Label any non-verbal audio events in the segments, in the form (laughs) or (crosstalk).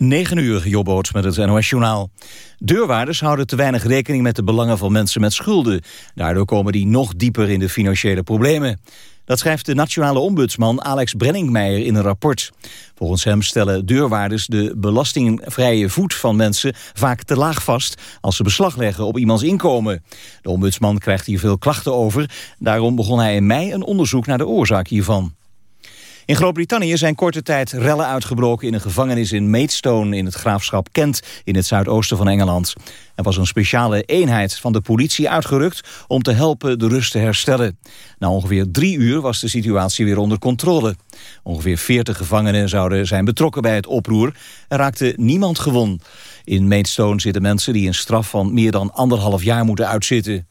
9 uur, Jobboot met het NOS-journaal. Deurwaarders houden te weinig rekening met de belangen van mensen met schulden. Daardoor komen die nog dieper in de financiële problemen. Dat schrijft de nationale ombudsman Alex Brenningmeijer in een rapport. Volgens hem stellen deurwaarders de belastingvrije voet van mensen vaak te laag vast als ze beslag leggen op iemands inkomen. De ombudsman krijgt hier veel klachten over. Daarom begon hij in mei een onderzoek naar de oorzaak hiervan. In Groot-Brittannië zijn korte tijd rellen uitgebroken in een gevangenis in Maidstone in het graafschap Kent in het zuidoosten van Engeland. Er was een speciale eenheid van de politie uitgerukt om te helpen de rust te herstellen. Na ongeveer drie uur was de situatie weer onder controle. Ongeveer 40 gevangenen zouden zijn betrokken bij het oproer. Er raakte niemand gewond. In Maidstone zitten mensen die een straf van meer dan anderhalf jaar moeten uitzitten.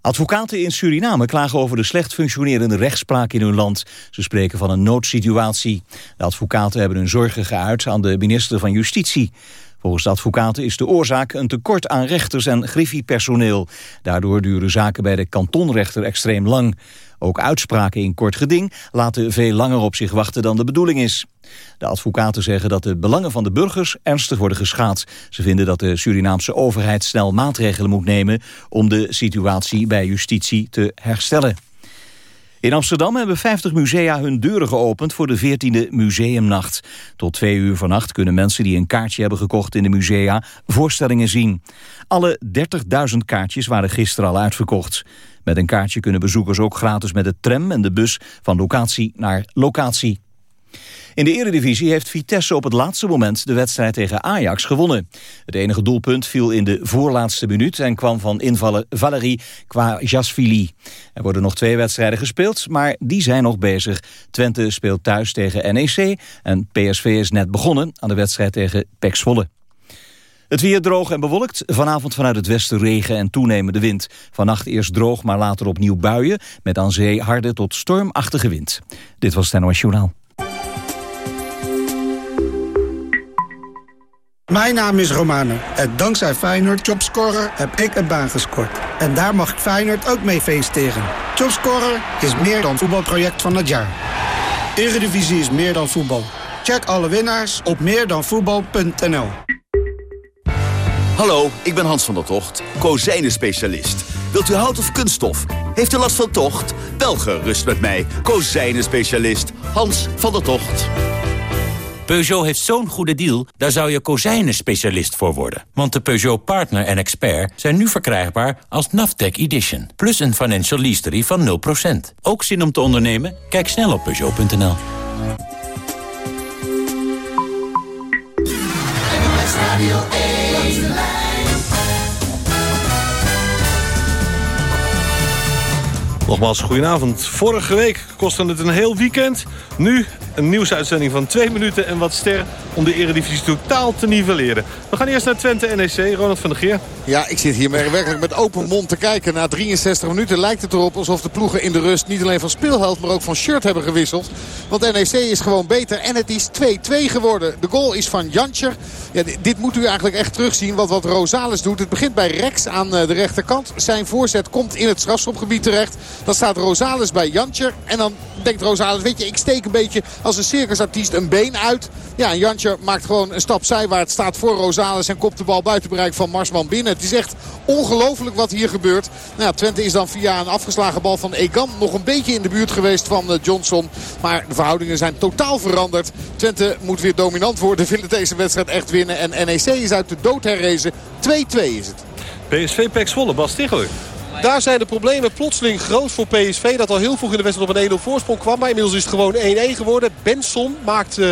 Advocaten in Suriname klagen over de slecht functionerende rechtspraak in hun land. Ze spreken van een noodsituatie. De advocaten hebben hun zorgen geuit aan de minister van Justitie. Volgens de advocaten is de oorzaak een tekort aan rechters en griffiepersoneel. Daardoor duren zaken bij de kantonrechter extreem lang. Ook uitspraken in kort geding laten veel langer op zich wachten dan de bedoeling is. De advocaten zeggen dat de belangen van de burgers ernstig worden geschaad. Ze vinden dat de Surinaamse overheid snel maatregelen moet nemen... om de situatie bij justitie te herstellen. In Amsterdam hebben 50 musea hun deuren geopend voor de 14e Museumnacht. Tot twee uur vannacht kunnen mensen die een kaartje hebben gekocht in de musea voorstellingen zien. Alle 30.000 kaartjes waren gisteren al uitverkocht. Met een kaartje kunnen bezoekers ook gratis met de tram en de bus van locatie naar locatie. In de eredivisie heeft Vitesse op het laatste moment de wedstrijd tegen Ajax gewonnen. Het enige doelpunt viel in de voorlaatste minuut en kwam van invaller Valerie Kwajasvili. Er worden nog twee wedstrijden gespeeld, maar die zijn nog bezig. Twente speelt thuis tegen NEC en PSV is net begonnen aan de wedstrijd tegen PEC Zwolle. Het weer droog en bewolkt. Vanavond vanuit het westen regen en toenemende wind. Vannacht eerst droog, maar later opnieuw buien. Met aan zee harde tot stormachtige wind. Dit was het NOS Journaal. Mijn naam is Romano en dankzij Feyenoord Jobscorer heb ik een baan gescoord. En daar mag ik Feyenoord ook mee feliciteren. Jobscorer is meer dan voetbalproject van het jaar. Eredivisie is meer dan voetbal. Check alle winnaars op meerdanvoetbal.nl Hallo, ik ben Hans van der Tocht, kozijnen-specialist. Wilt u hout of kunststof? Heeft u last van tocht? Bel gerust met mij, kozijnen-specialist Hans van der Tocht. Peugeot heeft zo'n goede deal, daar zou je kozijnen-specialist voor worden. Want de Peugeot Partner en Expert zijn nu verkrijgbaar als Naftec Edition. Plus een financial lease van 0%. Ook zin om te ondernemen? Kijk snel op Peugeot.nl. Nogmaals, goedenavond. Vorige week kostte het een heel weekend. Nu een nieuwsuitzending van twee minuten en wat ster... om de eredivisie totaal te nivelleren. We gaan eerst naar Twente NEC. Ronald van der Geer. Ja, ik zit hier werkelijk met open mond te kijken. Na 63 minuten lijkt het erop alsof de ploegen in de rust... niet alleen van speelhelft, maar ook van shirt hebben gewisseld. Want NEC is gewoon beter en het is 2-2 geworden. De goal is van Jantjer. Ja, dit moet u eigenlijk echt terugzien, wat, wat Rosales doet. Het begint bij Rex aan eh, de rechterkant. Zijn voorzet komt in het strafschopgebied terecht. Dan staat Rosales bij Jantjer. En dan denkt Rosales, weet je, ik steek een beetje als een circusartiest een been uit. Ja, en Jantje maakt gewoon een stap zijwaarts. Staat voor Rosales en kopt de bal buiten bereik van Marsman binnen. Het is echt ongelooflijk wat hier gebeurt. Nou, Twente is dan via een afgeslagen bal van Egan nog een beetje in de buurt geweest van eh, Johnson. Maar de verhoudingen zijn totaal veranderd. Twente moet weer dominant worden, (laughs) willen deze wedstrijd echt winnen. En NEC is uit de dood herrezen. 2-2 is het. PSV Pek Zwolle, Bas Tichler. Daar zijn de problemen plotseling groot voor PSV. Dat al heel vroeg in de wedstrijd op een 1-0 voorsprong kwam. Maar inmiddels is het gewoon 1-1 geworden. Benson maakt uh,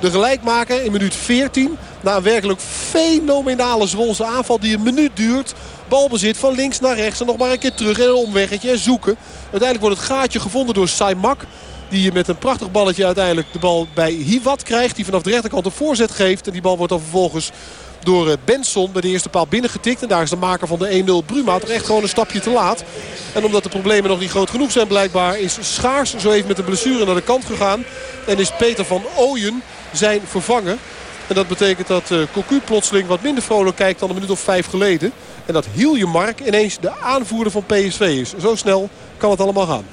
de gelijkmaker in minuut 14. Na een werkelijk fenomenale Zwolse aanval die een minuut duurt. Balbezit van links naar rechts en nog maar een keer terug en een omweggetje en zoeken. Uiteindelijk wordt het gaatje gevonden door Saimak. Die met een prachtig balletje uiteindelijk de bal bij Hiwat krijgt. Die vanaf de rechterkant een voorzet geeft. En die bal wordt dan vervolgens door eh, Benson bij de eerste paal binnengetikt. En daar is de maker van de 1-0 Bruma toch echt gewoon een stapje te laat. En omdat de problemen nog niet groot genoeg zijn blijkbaar... is Schaars zo even met de blessure naar de kant gegaan. En is Peter van Ooyen zijn vervangen. En dat betekent dat uh, Cocu plotseling wat minder vrolijk kijkt dan een minuut of vijf geleden. En dat Hilje Mark ineens de aanvoerder van PSV is. Zo snel kan het allemaal gaan.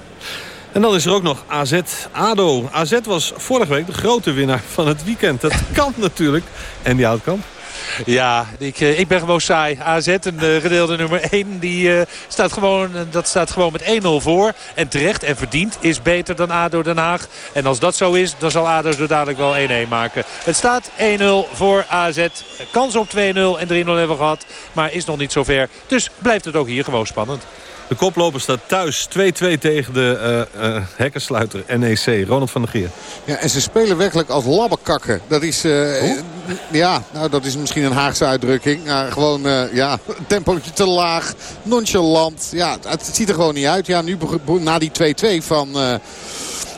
En dan is er ook nog AZ-ADO. AZ was vorige week de grote winnaar van het weekend. Dat (laughs) kan natuurlijk. En die Houtkamp. Ja, ik, eh, ik ben gewoon saai. AZ, een uh, gedeelde nummer 1, die, uh, staat gewoon, dat staat gewoon met 1-0 voor. En terecht en verdiend is beter dan ADO Den Haag. En als dat zo is, dan zal ADO er dadelijk wel 1-1 maken. Het staat 1-0 voor AZ. Kans op 2-0 en 3-0 hebben we gehad. Maar is nog niet zover. Dus blijft het ook hier gewoon spannend. De koploper staat thuis 2-2 tegen de uh, uh, hekkensluiter NEC. Ronald van der Geer. Ja, en ze spelen werkelijk als labbekakken. Dat is, uh, ja, nou, dat is misschien een Haagse uitdrukking. Ja, gewoon ja, een tempootje te laag, nonchalant. Ja, het, ziet er gewoon niet uit. Ja, nu na die 2-2 van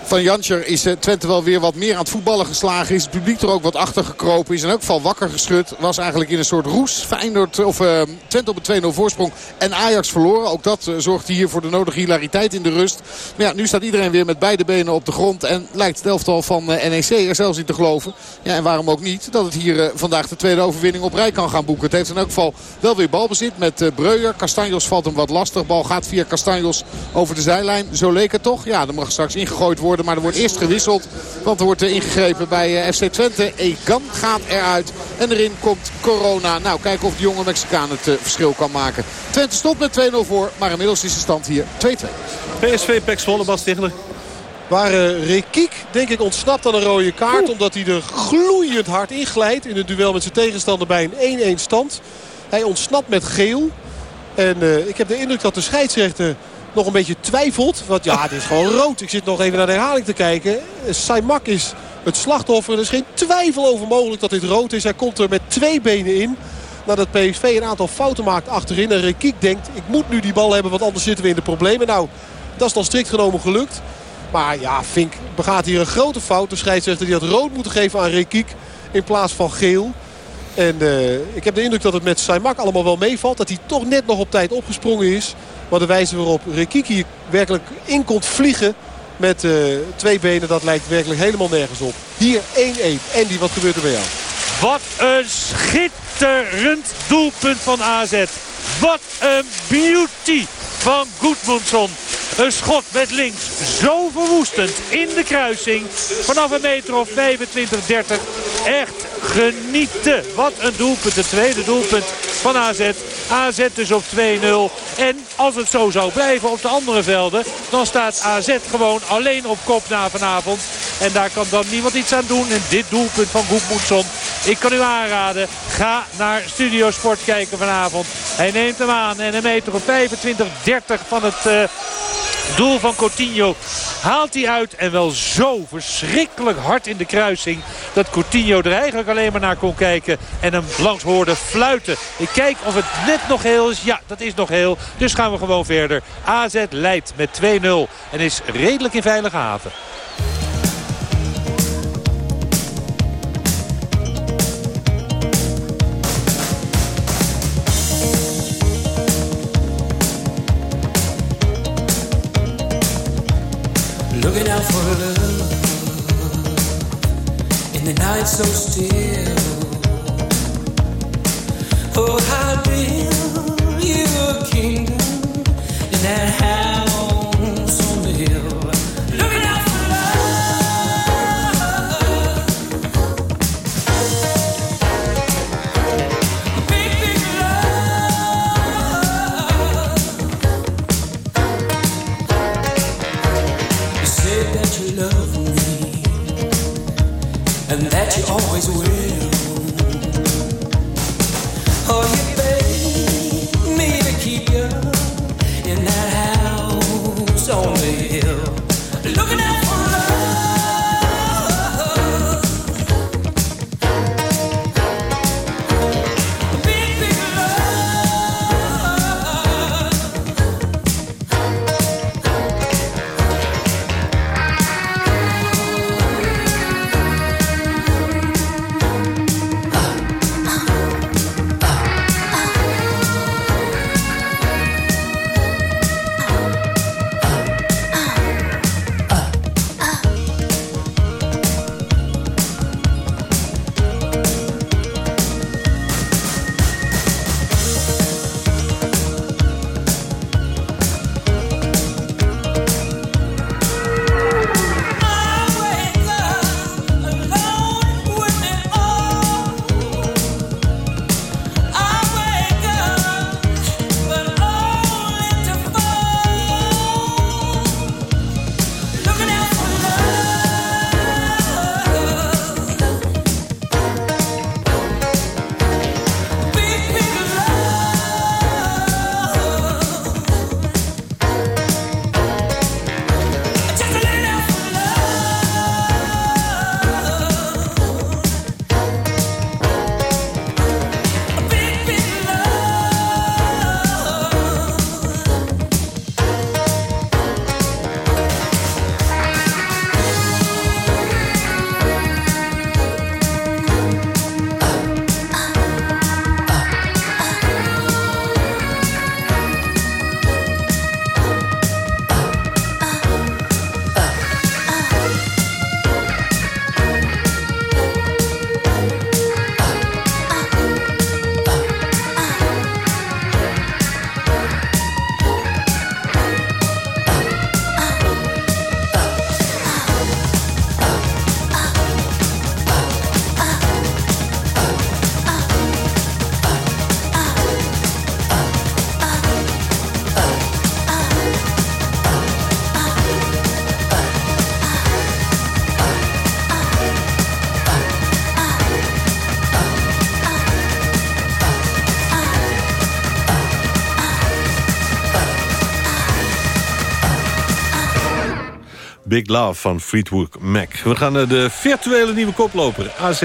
van Janscher is eh, Twente wel weer wat meer aan het voetballen geslagen. Is het publiek er ook wat achter gekropen. Is in elk geval wakker geschud. Was eigenlijk in een soort roes. Feyenoord, of uh, Twente op een 2-0 voorsprong. En Ajax verloren. Ook dat uh, zorgde hier voor de nodige hilariteit in de rust. Maar ja, nu staat iedereen weer met beide benen op de grond. En lijkt het elftal van NEC er zelfs in te geloven. Ja, en waarom ook niet. Dat het hier vandaag de tweede overwinning op rij kan gaan boeken. Het heeft in elk geval wel weer balbezit met Breuer. Castanjos valt hem wat lastig. Bal gaat via Castanjos over de zijlijn. Zo leek het toch. Ja, er mag straks ingegooid worden. Maar er wordt eerst gewisseld. Want er wordt ingegrepen bij eh, FC Twente. Egan gaat eruit. En erin komt Corona. Nou, kijken of de jonge Mexicaan het eh, verschil kan maken. Twente stopt met 2-0 voor. Maar inmiddels is de stand hier 2-2. PSV, Pek Zwolle, Bas Tichler. Waar uh, Rekiek, denk ik, ontsnapt aan een rode kaart. Omdat hij er gloeiend hard inglijdt. In het duel met zijn tegenstander bij een 1-1 stand. Hij ontsnapt met geel. En uh, ik heb de indruk dat de scheidsrechter nog een beetje twijfelt. Want ja, het is gewoon rood. Ik zit nog even naar de herhaling te kijken. Saimak is het slachtoffer. Er is geen twijfel over mogelijk dat dit rood is. Hij komt er met twee benen in. Nadat PSV een aantal fouten maakt achterin. En Rekiek denkt, ik moet nu die bal hebben, want anders zitten we in de problemen. Nou, dat is dan strikt genomen gelukt. Maar ja, Fink begaat hier een grote fout. De scheidsrechter die had rood moeten geven aan Rekiek in plaats van geel. En uh, ik heb de indruk dat het met Saimak allemaal wel meevalt. Dat hij toch net nog op tijd opgesprongen is. Maar de wijze waarop Rekiki werkelijk in komt vliegen met uh, twee benen, dat lijkt werkelijk helemaal nergens op. Hier 1-1. Andy, wat gebeurt er bij jou? Wat een schitterend doelpunt van AZ. Wat een beauty van Goedmundsson. Een schot met links. Zo verwoestend in de kruising. Vanaf een meter of 25, 30. Echt genieten. Wat een doelpunt. Het tweede doelpunt van AZ. AZ dus op 2-0. En als het zo zou blijven op de andere velden... dan staat AZ gewoon alleen op kop na vanavond. En daar kan dan niemand iets aan doen. En dit doelpunt van Goedmoedson. Ik kan u aanraden. Ga naar Studio Sport kijken vanavond. Hij neemt hem aan. En een meter op 25, 30 van het... Uh, doel van Coutinho haalt hij uit. En wel zo verschrikkelijk hard in de kruising. Dat Coutinho er eigenlijk alleen maar naar kon kijken. En hem langs hoorde fluiten. Ik kijk of het net nog heel is. Ja, dat is nog heel. Dus gaan we gewoon verder. AZ leidt met 2-0. En is redelijk in veilige haven. Looking out for love in the night so still. Oh, how build that you always will. Big Love van Fleetwood Mac. We gaan naar de virtuele nieuwe koploper, AZ.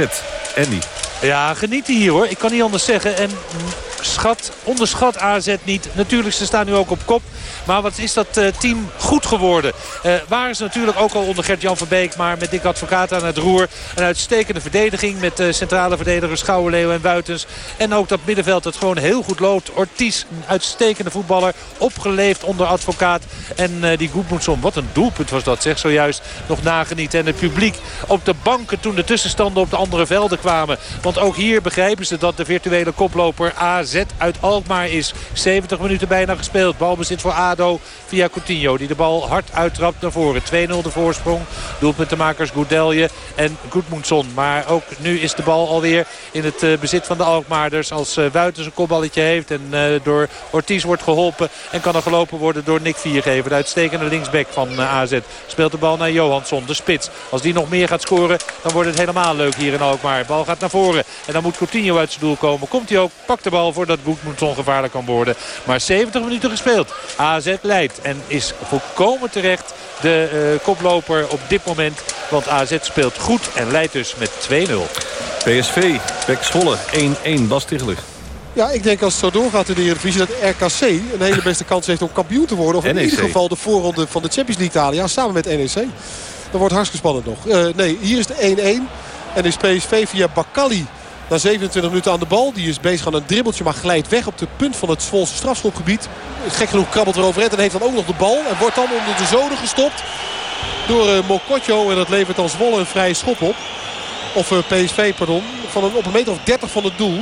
Andy. Ja, geniet hier hoor. Ik kan niet anders zeggen. En schat, onderschat AZ niet. Natuurlijk, ze staan nu ook op kop. Maar wat is dat uh, team goed geworden. Waren ze natuurlijk ook al onder Gert-Jan van Beek. Maar met Dick Advocaat aan het roer. Een uitstekende verdediging met uh, centrale verdedigers Schouwenleeuw en Buitens. En ook dat middenveld dat gewoon heel goed loopt. Ortiz, een uitstekende voetballer. Opgeleefd onder Advocaat. En die Goedmoedson, wat een doelpunt was dat zeg. Zojuist nog nagenieten. En het publiek op de banken toen de tussenstanden op de andere velden kwamen. Want ook hier begrijpen ze dat de virtuele koploper AZ uit Alkmaar is. 70 minuten bijna gespeeld. Balbezit voor ADO via Coutinho. Die de bal hard uittrapt naar voren. 2-0 de voorsprong. Doelpuntenmakers Goudelje en Goedmoedson. Maar ook nu is de bal alweer in het uh, bezit van de Alkmaarders. Als uh, Wuitens een kopballetje heeft en uh, door Ortiz wordt geholpen. En kan er gelopen worden door Nick Viergever. De uitstekende linksback van AZ. Speelt de bal naar Johansson, de spits. Als die nog meer gaat scoren, dan wordt het helemaal leuk hier in Alkmaar. Bal gaat naar voren. En dan moet Coutinho uit zijn doel komen. Komt hij ook, pakt de bal voordat Goedmoedson gevaarlijk kan worden. Maar 70 minuten gespeeld. AZ leidt en is volkomen terecht de uh, koploper op dit moment. Want AZ speelt goed en leidt dus met 2-0. PSV, Pek Zwolle, 1-1, Bas Tichelig. Ja, ik denk als het zo doorgaat in de Eredivisie dat RKC een hele beste kans heeft om kampioen te worden. Of in NEC. ieder geval de voorronde van de Champions League te halen. Ja, samen met NEC. Dat wordt hartstikke spannend nog. Uh, nee, hier is de 1-1. En is PSV via Bakali na 27 minuten aan de bal. Die is bezig aan een dribbeltje, maar glijdt weg op de punt van het Zwolse strafschopgebied. Gek genoeg krabbelt er overheen en heeft dan ook nog de bal. En wordt dan onder de zoden gestopt door uh, Mokotjo. En dat levert dan Zwolle een vrije schop op. Of uh, PSV, pardon. Van een, op een meter of 30 van het doel.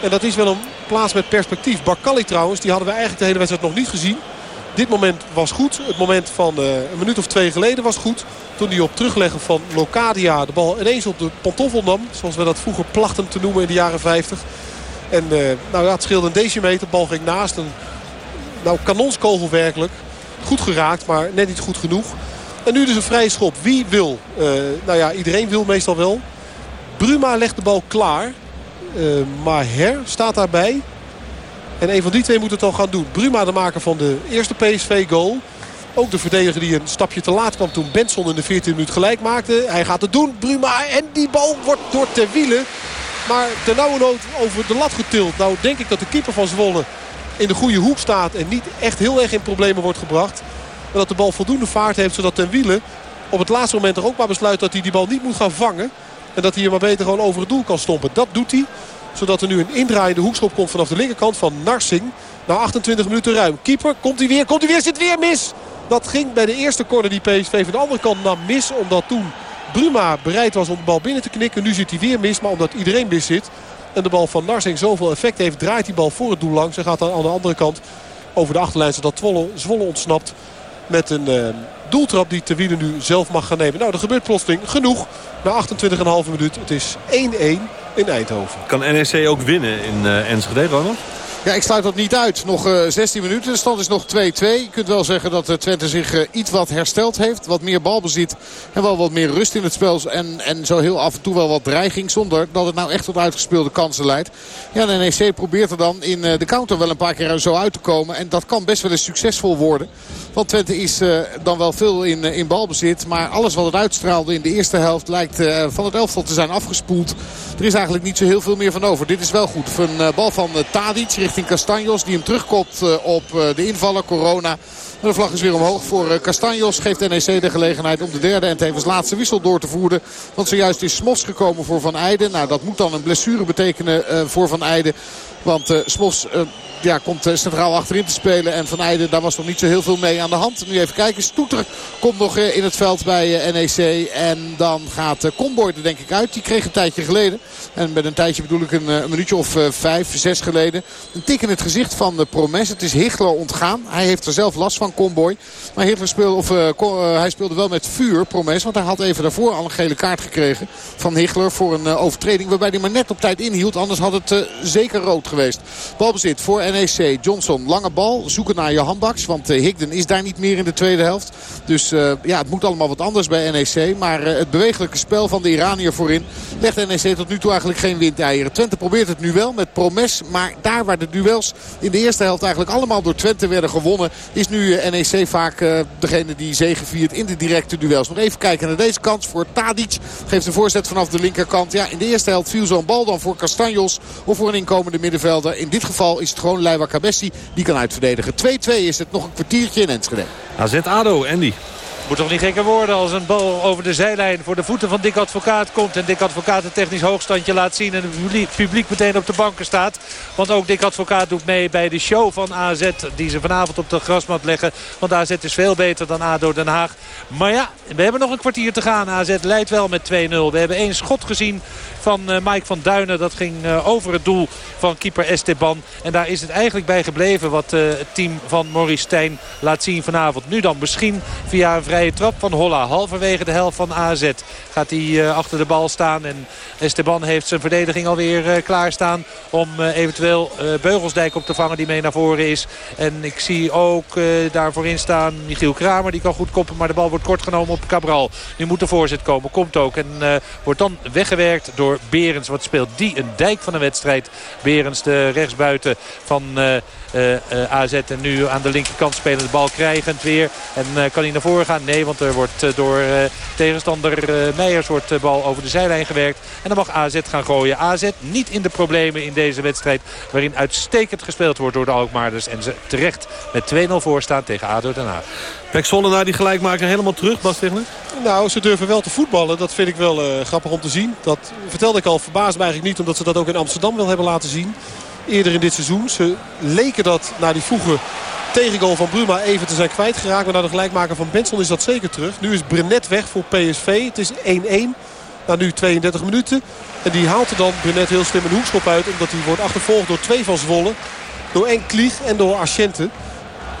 En dat is wel een plaats met perspectief. Bakali trouwens, die hadden we eigenlijk de hele wedstrijd nog niet gezien. Dit moment was goed. Het moment van uh, een minuut of twee geleden was goed. Toen hij op terugleggen van Locadia de bal ineens op de pantoffel nam. Zoals we dat vroeger plachten te noemen in de jaren 50. En uh, nou ja, het scheelde een decimeter. De bal ging naast. Een nou, kanonskogel werkelijk. Goed geraakt, maar net niet goed genoeg. En nu dus een vrije schop. Wie wil? Uh, nou ja, iedereen wil meestal wel. Bruma legt de bal klaar. maar Her staat daarbij. En een van die twee moet het dan gaan doen. Bruma de maker van de eerste PSV-goal. Ook de verdediger die een stapje te laat kwam toen Benson in de 14 minuut gelijk maakte. Hij gaat het doen, Bruma. En die bal wordt door ter wielen. Maar ter nauwe over de lat getild. Nou denk ik dat de keeper van Zwolle in de goede hoek staat. En niet echt heel erg in problemen wordt gebracht. Maar dat de bal voldoende vaart heeft zodat ten wielen op het laatste moment er ook maar besluit dat hij die bal niet moet gaan vangen. En dat hij er maar beter gewoon over het doel kan stompen. Dat doet hij zodat er nu een indraaiende hoekschop komt vanaf de linkerkant van Narsing. Na 28 minuten ruim. Keeper, komt hij weer, komt hij weer, zit weer mis. Dat ging bij de eerste corner die PSV van de andere kant nam mis. Omdat toen Bruma bereid was om de bal binnen te knikken. Nu zit hij weer mis, maar omdat iedereen mis zit. En de bal van Narsing zoveel effect heeft, draait die bal voor het doel langs. En gaat dan aan de andere kant over de achterlijn. Zodat Zwolle, Zwolle ontsnapt met een uh, doeltrap die Wielen nu zelf mag gaan nemen. Nou, er gebeurt plotseling genoeg. Na 28,5 minuut. Het is 1-1 in Eindhoven. Kan NEC ook winnen in uh, Enschede, Ronald? Ja, ik sluit dat niet uit. Nog uh, 16 minuten. De stand is nog 2-2. Je kunt wel zeggen dat uh, Twente zich uh, iets wat hersteld heeft. Wat meer balbezit. En wel wat meer rust in het spel. En, en zo heel af en toe wel wat dreiging. Zonder dat het nou echt tot uitgespeelde kansen leidt. Ja, de NEC probeert er dan in de counter wel een paar keer zo uit te komen. En dat kan best wel eens succesvol worden. Want Twente is dan wel veel in, in balbezit. Maar alles wat het uitstraalde in de eerste helft lijkt van het elftal te zijn afgespoeld. Er is eigenlijk niet zo heel veel meer van over. Dit is wel goed. Een bal van Tadic richting Castanjos. Die hem terugkopt op de invaller Corona. De vlag is weer omhoog voor Castanjos. Geeft NEC de gelegenheid om de derde en tevens laatste wissel door te voeren. Want zojuist is Smos gekomen voor Van Eijden. Nou, dat moet dan een blessure betekenen voor Van Eijden. Want Smos ja, komt centraal achterin te spelen. En Van Eijden, daar was nog niet zo heel veel mee aan de hand. Nu even kijken. Stoeter komt nog in het veld bij NEC. En dan gaat Comboy er denk ik uit. Die kreeg een tijdje geleden. En met een tijdje bedoel ik een, een minuutje of vijf, zes geleden. Een tik in het gezicht van de Promes. Het is Hichler ontgaan. Hij heeft er zelf last van, Comboy. Maar Hichler speelde, of, hij speelde wel met vuur, Promes. Want hij had even daarvoor al een gele kaart gekregen van Hichler. Voor een overtreding waarbij hij maar net op tijd inhield. Anders had het zeker rood geweest. Balbezit voor NEC. Johnson, lange bal. Zoeken naar je handbaks. Want Higden is daar niet meer in de tweede helft. Dus ja, het moet allemaal wat anders bij NEC. Maar het bewegelijke spel van de Iranier voorin legt NEC tot nu toe eigenlijk geen windeieren. Twente probeert het nu wel met Promes. Maar daar waar de duels in de eerste helft eigenlijk allemaal door Twente werden gewonnen... is nu NEC vaak degene die zegeviert in de directe duels. Nog even kijken naar deze kans voor Tadic. Geeft een voorzet vanaf de linkerkant. Ja, in de eerste helft viel zo'n bal dan voor Castanjos of voor een inkomende middenvelder. In dit geval is het gewoon Leiva Cabessi die kan uitverdedigen. 2-2 is het nog een kwartiertje in Enschede. AZ-ADO, Andy. Moet toch niet gekker worden als een bal over de zijlijn voor de voeten van Dick Advocaat komt. En Dick Advocaat een technisch hoogstandje laat zien. En het publiek meteen op de banken staat. Want ook Dick Advocaat doet mee bij de show van AZ. Die ze vanavond op de grasmat leggen. Want AZ is veel beter dan ADO Den Haag. Maar ja, we hebben nog een kwartier te gaan. AZ leidt wel met 2-0. We hebben één schot gezien van uh, Mike van Duinen. Dat ging uh, over het doel van keeper Esteban. En daar is het eigenlijk bij gebleven wat uh, het team van Maurice Stijn laat zien vanavond. Nu dan misschien via een vrije trap van Holla. Halverwege de helft van AZ gaat hij achter de bal staan. En Esteban heeft zijn verdediging alweer klaarstaan om eventueel Beugelsdijk op te vangen die mee naar voren is. En ik zie ook daar voorin staan Michiel Kramer. Die kan goed koppen, maar de bal wordt kort genomen op Cabral. Nu moet de voorzet komen, komt ook. En wordt dan weggewerkt door Berens. Wat speelt die een dijk van een wedstrijd. Berens de rechtsbuiten van AZ. En nu aan de linkerkant spelen de bal krijgend weer. En kan hij naar voren gaan? Nee, want er wordt door tegenstander Meijers wordt de bal over de zijlijn gewerkt. En dan mag AZ gaan gooien. AZ niet in de problemen in deze wedstrijd. Waarin uitstekend gespeeld wordt door de Alkmaarders. En ze terecht met 2-0 voorstaan tegen ADO Den Haag. Pek Zwolle na die gelijkmaker helemaal terug, Bas Tegner? Nou, ze durven wel te voetballen. Dat vind ik wel uh, grappig om te zien. Dat vertelde ik al, verbaasd me eigenlijk niet... omdat ze dat ook in Amsterdam wel hebben laten zien. Eerder in dit seizoen. Ze leken dat na die vroege tegengoal van Bruma even te zijn kwijtgeraakt. Maar na de gelijkmaker van Benson is dat zeker terug. Nu is Brenet weg voor PSV. Het is 1-1 na nu 32 minuten. En die haalt er dan Brenet heel slim een hoekschop uit. Omdat hij wordt achtervolgd door twee van Zwolle. Door Enklieg en door Aschente.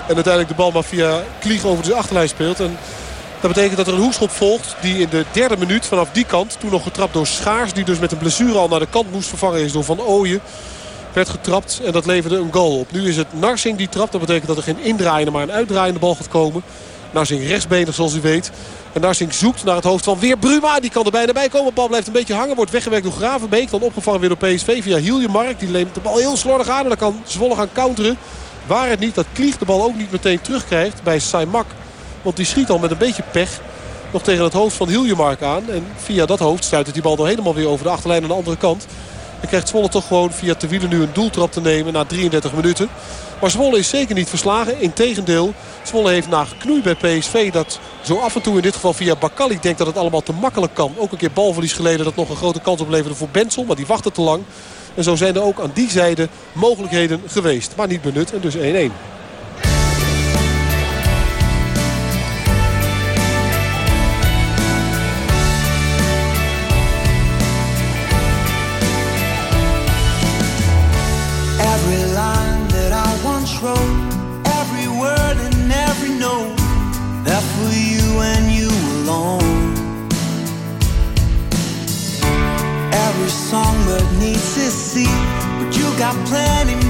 En uiteindelijk de bal maar via Klieg over de achterlijn speelt. En dat betekent dat er een hoekschop volgt die in de derde minuut vanaf die kant... toen nog getrapt door Schaars, die dus met een blessure al naar de kant moest vervangen is door Van Ooyen... werd getrapt en dat leverde een goal op. Nu is het Narsing die trapt. Dat betekent dat er geen indraaiende, maar een uitdraaiende bal gaat komen. Narsing rechtsbenig zoals u weet. En Narsing zoekt naar het hoofd van weer Bruma. Die kan er bijna bij komen. De bal blijft een beetje hangen. Wordt weggewerkt door Gravenbeek. Dan opgevangen weer door PSV via Hieljemark. Die leent de bal heel slordig aan. En dan kan Zwolle gaan counteren. Waar het niet dat Klieg de bal ook niet meteen terugkrijgt bij Saimak. Want die schiet al met een beetje pech nog tegen het hoofd van Hiljemark aan. En via dat hoofd stuit die bal dan helemaal weer over de achterlijn aan de andere kant. En krijgt Zwolle toch gewoon via Wielen nu een doeltrap te nemen na 33 minuten. Maar Zwolle is zeker niet verslagen. Integendeel, Zwolle heeft na geknoei bij PSV dat zo af en toe in dit geval via Bakali denkt dat het allemaal te makkelijk kan. Ook een keer balverlies geleden dat nog een grote kans opleverde voor Bensel. Maar die wachtte te lang. En zo zijn er ook aan die zijde mogelijkheden geweest. Maar niet benut en dus 1-1.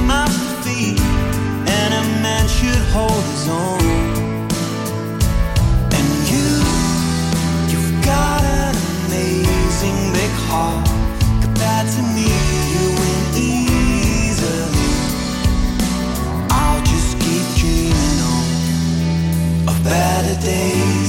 Mouths to feed, and a man should hold his own. And you, you've got an amazing big heart. Compared to me, you win easily. I'll just keep dreaming of better days.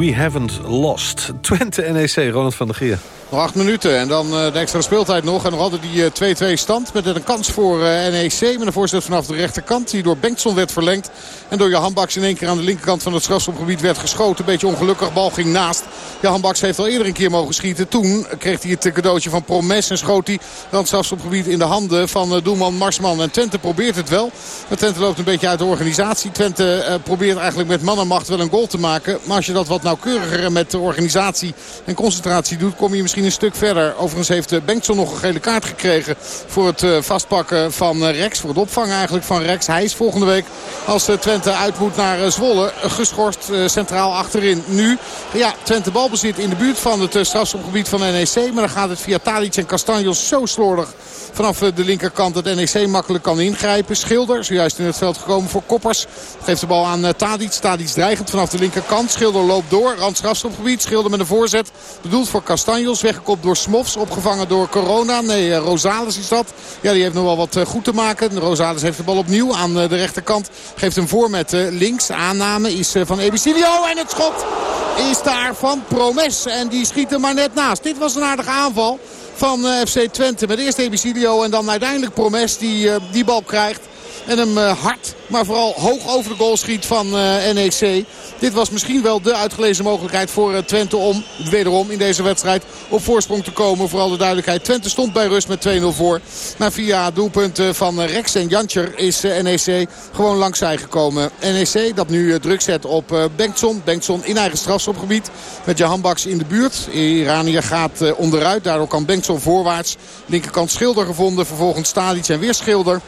We Haven't Lost. Twente NEC, Ronald van der Geer. Nog acht minuten en dan eh, de extra speeltijd nog. En nog altijd die eh, 2-2 stand met een kans voor eh, NEC. Met een voorzet vanaf de rechterkant die door Bengtson werd verlengd. En door Johan Baks in één keer aan de linkerkant van het strafschopgebied werd geschoten. Een beetje ongelukkig, bal ging naast. Johan Baks heeft al eerder een keer mogen schieten. Toen kreeg hij het cadeautje van Promes en schoot hij dan het strafschopgebied in de handen van eh, doelman Marsman. En Twente probeert het wel. Maar Twente loopt een beetje uit de organisatie. Twente eh, probeert eigenlijk met man en macht wel een goal te maken. Maar als je dat wat nauwkeuriger met organisatie en concentratie doet... kom je misschien een stuk verder. Overigens heeft eh, Bengtson nog een gele kaart gekregen... voor het eh, vastpakken van eh, Rex. Voor het opvangen eigenlijk van Rex. Hij is volgende week als Twente uit moet naar Zwolle. Geschorst centraal achterin. Nu, ja, Twente balbezit in de buurt van het strafschopgebied van NEC. Maar dan gaat het via Tadic en Castanjos zo slordig vanaf de linkerkant dat NEC makkelijk kan ingrijpen. Schilder, zojuist in het veld gekomen voor Koppers. Geeft de bal aan Tadic. Tadic dreigend vanaf de linkerkant. Schilder loopt door. Rand strafschopgebied. Schilder met een voorzet. Bedoeld voor Castanjos. Weggekopt door Smofs. Opgevangen door Corona. Nee, eh, Rosales is dat. Ja, die heeft nog wel wat eh, goed te maken. Rosales heeft de bal opnieuw aan eh, de rechterkant. Geeft hem voor met links. Aanname is van Ebicilio. En het schot is daar van Promes. En die schiet er maar net naast. Dit was een aardige aanval van FC Twente. Met eerst Ebicilio en dan uiteindelijk Promes die die bal krijgt. En hem eh, hard, maar vooral hoog over de goal schiet van eh, NEC. Dit was misschien wel de uitgelezen mogelijkheid voor eh, Twente om wederom in deze wedstrijd op voorsprong te komen. Vooral de duidelijkheid. Twente stond bij rust met 2-0 voor. Maar via doelpunten van Rex en Jantjer is NEC gewoon langs zij gekomen. NEC dat nu druk zet op Bengtson. Bengtson in eigen strafschopgebied met Jahan Baks in de buurt. Iranier gaat onderuit. Daardoor kan Bengtson voorwaarts. Linkerkant Schilder gevonden. Vervolgens Stadic en weer Schilder.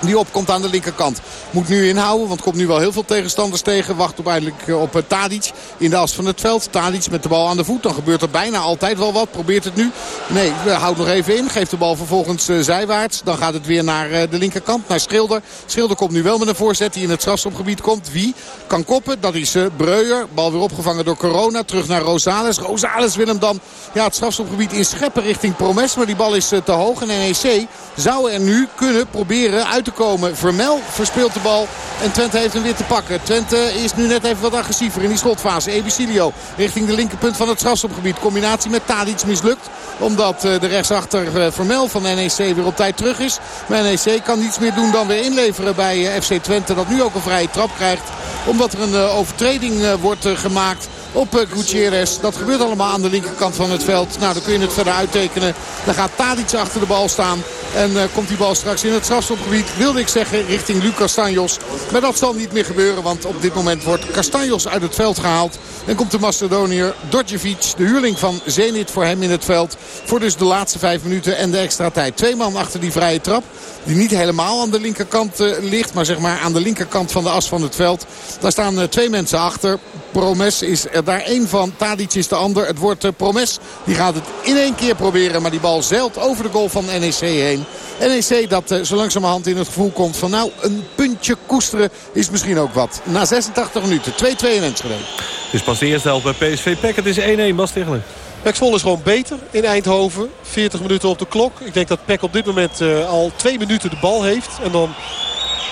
Die opkomt aan de linkerkant. Moet nu inhouden, want komt nu wel heel veel tegenstanders tegen. Wacht op eindelijk eh, op eh, Tadic in de as van het veld. Tadic met de bal aan de voet. Dan gebeurt er bijna altijd wel wat. Probeert het nu. Nee, eh, houdt nog even in. Geeft de bal vervolgens zijwaarts. Dan gaat het weer naar de linkerkant, naar Schilder. Schilder komt nu wel met een voorzet die in het strafschopgebied komt. Wie kan koppen? Dat is Breuer. Bal weer opgevangen door Corona. Terug naar Rosales. Rosales wil hem dan ja, het strafschopgebied inscheppen richting Promes. Maar die bal is te hoog. En NEC zou er nu kunnen proberen uit te komen. Vermel verspeelt de bal. En Twente heeft hem weer te pakken. Twente is nu net even wat agressiever in die slotfase. Ebicilio richting de linkerpunt van het strafschopgebied. Combinatie met Tadic mislukt. Omdat eh, de rechtsachter eh, Vermel van NEC weer op tijd terug is. Maar NEC kan niets meer doen dan weer inleveren bij eh, FC Twente. Dat nu ook een vrije trap krijgt. Omdat er een overtreding wordt gemaakt op eh, Gutierrez. Dat gebeurt allemaal aan de linkerkant van het veld. Nou, dan kun je het verder uittekenen. Dan gaat Tadic achter de bal staan. En eh, komt die bal straks in het strafstopgebied, wilde ik zeggen, richting Lucas Castanjos. Maar dat zal niet meer gebeuren, want op dit moment wordt Castanjos uit het veld gehaald. En komt de Macedoniër Dordjevic, de huurling van Zenit, voor hem in het veld. Voor dus de laatste vijf minuten en de extra tijd. Twee man achter die vrije trap. Die niet helemaal aan de linkerkant eh, ligt, maar zeg maar aan de linkerkant van de as van het veld. Daar staan eh, twee mensen achter. Promes is er daar één van. Tadic is de ander. Het wordt eh, Promes. Die gaat het in één keer proberen. Maar die bal zeilt over de goal van NEC heen. NEC dat zo langzamerhand in het gevoel komt van nou een puntje koesteren is misschien ook wat. Na 86 minuten 2-2 in Enschede. Het is pas de eerste helft bij PSV Pek. Het is 1-1, Bas Tichelen. Pek Zwolle is gewoon beter in Eindhoven. 40 minuten op de klok. Ik denk dat Pek op dit moment eh, al twee minuten de bal heeft. En dan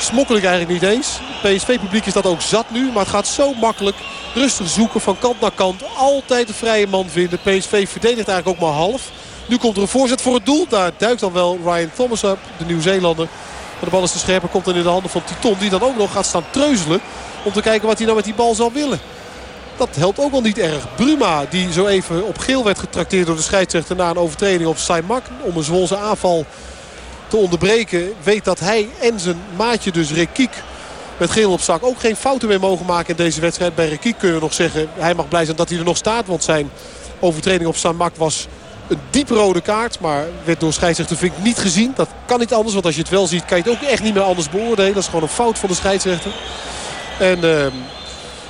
smokkel ik eigenlijk niet eens. PSV-publiek is dat ook zat nu. Maar het gaat zo makkelijk. Rustig zoeken van kant naar kant. Altijd een vrije man vinden. PSV verdedigt eigenlijk ook maar half. Nu komt er een voorzet voor het doel. Daar duikt dan wel Ryan Thomas op, de Nieuw-Zeelander. Maar de bal is te scherper. Komt dan in de handen van Titon. Die dan ook nog gaat staan treuzelen. Om te kijken wat hij nou met die bal zal willen. Dat helpt ook wel niet erg. Bruma, die zo even op geel werd getrakteerd door de scheidsrechter... na een overtreding op Saimak. Om een Zwolse aanval te onderbreken. Weet dat hij en zijn maatje dus Rekiek met geel op zak ook geen fouten meer mogen maken in deze wedstrijd. Bij Rekiek kunnen we nog zeggen, hij mag blij zijn dat hij er nog staat. Want zijn overtreding op Saimak was een diep rode kaart. Maar werd door scheidsrechter Vink niet gezien. Dat kan niet anders, want als je het wel ziet kan je het ook echt niet meer anders beoordelen. Dat is gewoon een fout van de scheidsrechter. En... Uh,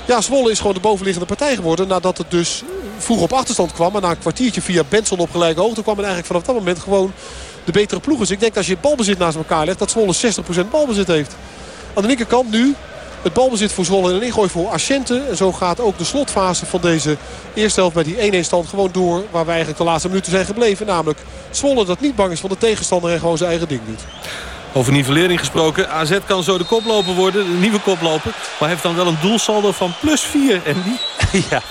ja, Zwolle is gewoon de bovenliggende partij geworden. Nadat het dus vroeg op achterstand kwam. En na een kwartiertje via Benson op gelijke hoogte kwam. En eigenlijk vanaf dat moment gewoon de betere ploeg. Dus ik denk als je het balbezit naast elkaar legt. Dat Zwolle 60% balbezit heeft. Aan de linkerkant nu het balbezit voor Zwolle en een ingooi voor Asciente. En zo gaat ook de slotfase van deze eerste helft bij die 1-1 stand gewoon door. Waar we eigenlijk de laatste minuten zijn gebleven. Namelijk Zwolle dat niet bang is van de tegenstander en gewoon zijn eigen ding doet. Over nivellering gesproken. AZ kan zo de koploper worden, de nieuwe koploper. Maar heeft dan wel een doelsaldo van plus 4. En die... Ja,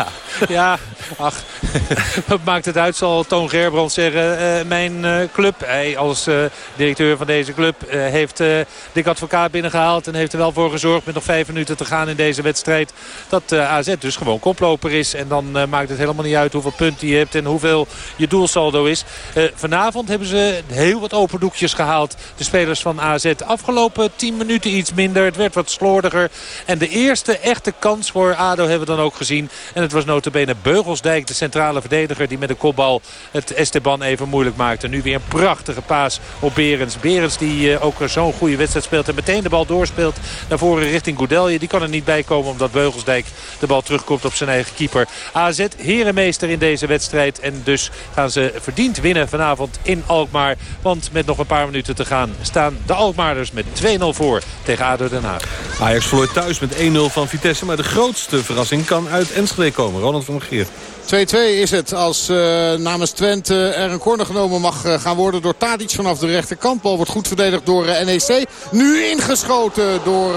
ja, ach, (laughs) wat maakt het uit, zal Toon Gerbrand zeggen. Uh, mijn uh, club, hij als uh, directeur van deze club, heeft Dick Advocaat binnengehaald. En heeft er wel voor gezorgd met nog vijf minuten te gaan in deze wedstrijd. Dat AZ dus gewoon koploper is. En dan maakt het helemaal niet uit hoeveel punten je hebt en hoeveel je doelsaldo is. vanavond hebben ze heel wat open doekjes gehaald. De spelers van AZ afgelopen 10 minuten iets minder. Het werd wat slordiger. En de eerste echte kans voor ADO hebben we dan ook gezien. En het was notabene Beugelsdijk, de centrale verdediger... die met de kopbal het Esteban even moeilijk maakte. Nu weer een prachtige paas op Berens. Berens die uh, ook zo'n goede wedstrijd speelt en meteen de bal doorspeelt naar voren richting Goudelje. Die kan er niet bij komen omdat Beugelsdijk de bal terugkomt op zijn eigen keeper. AZ herenmeester in deze wedstrijd. En dus gaan ze verdiend winnen vanavond in Alkmaar. Want met nog een paar minuten te gaan staan de Alkmaarders met 2-0 voor tegen ADO Den Haag. Ajax verloor thuis met 1-0 van Vitesse. Maar de grootste verrassing kan uit Enschede komen. Ronald van der Geer. 2-2 is het als uh, namens Twente er een corner genomen mag uh, gaan worden door Tadic vanaf de rechterkant. Bal wordt goed verdedigd door uh, NEC. Nu ingeschoten door,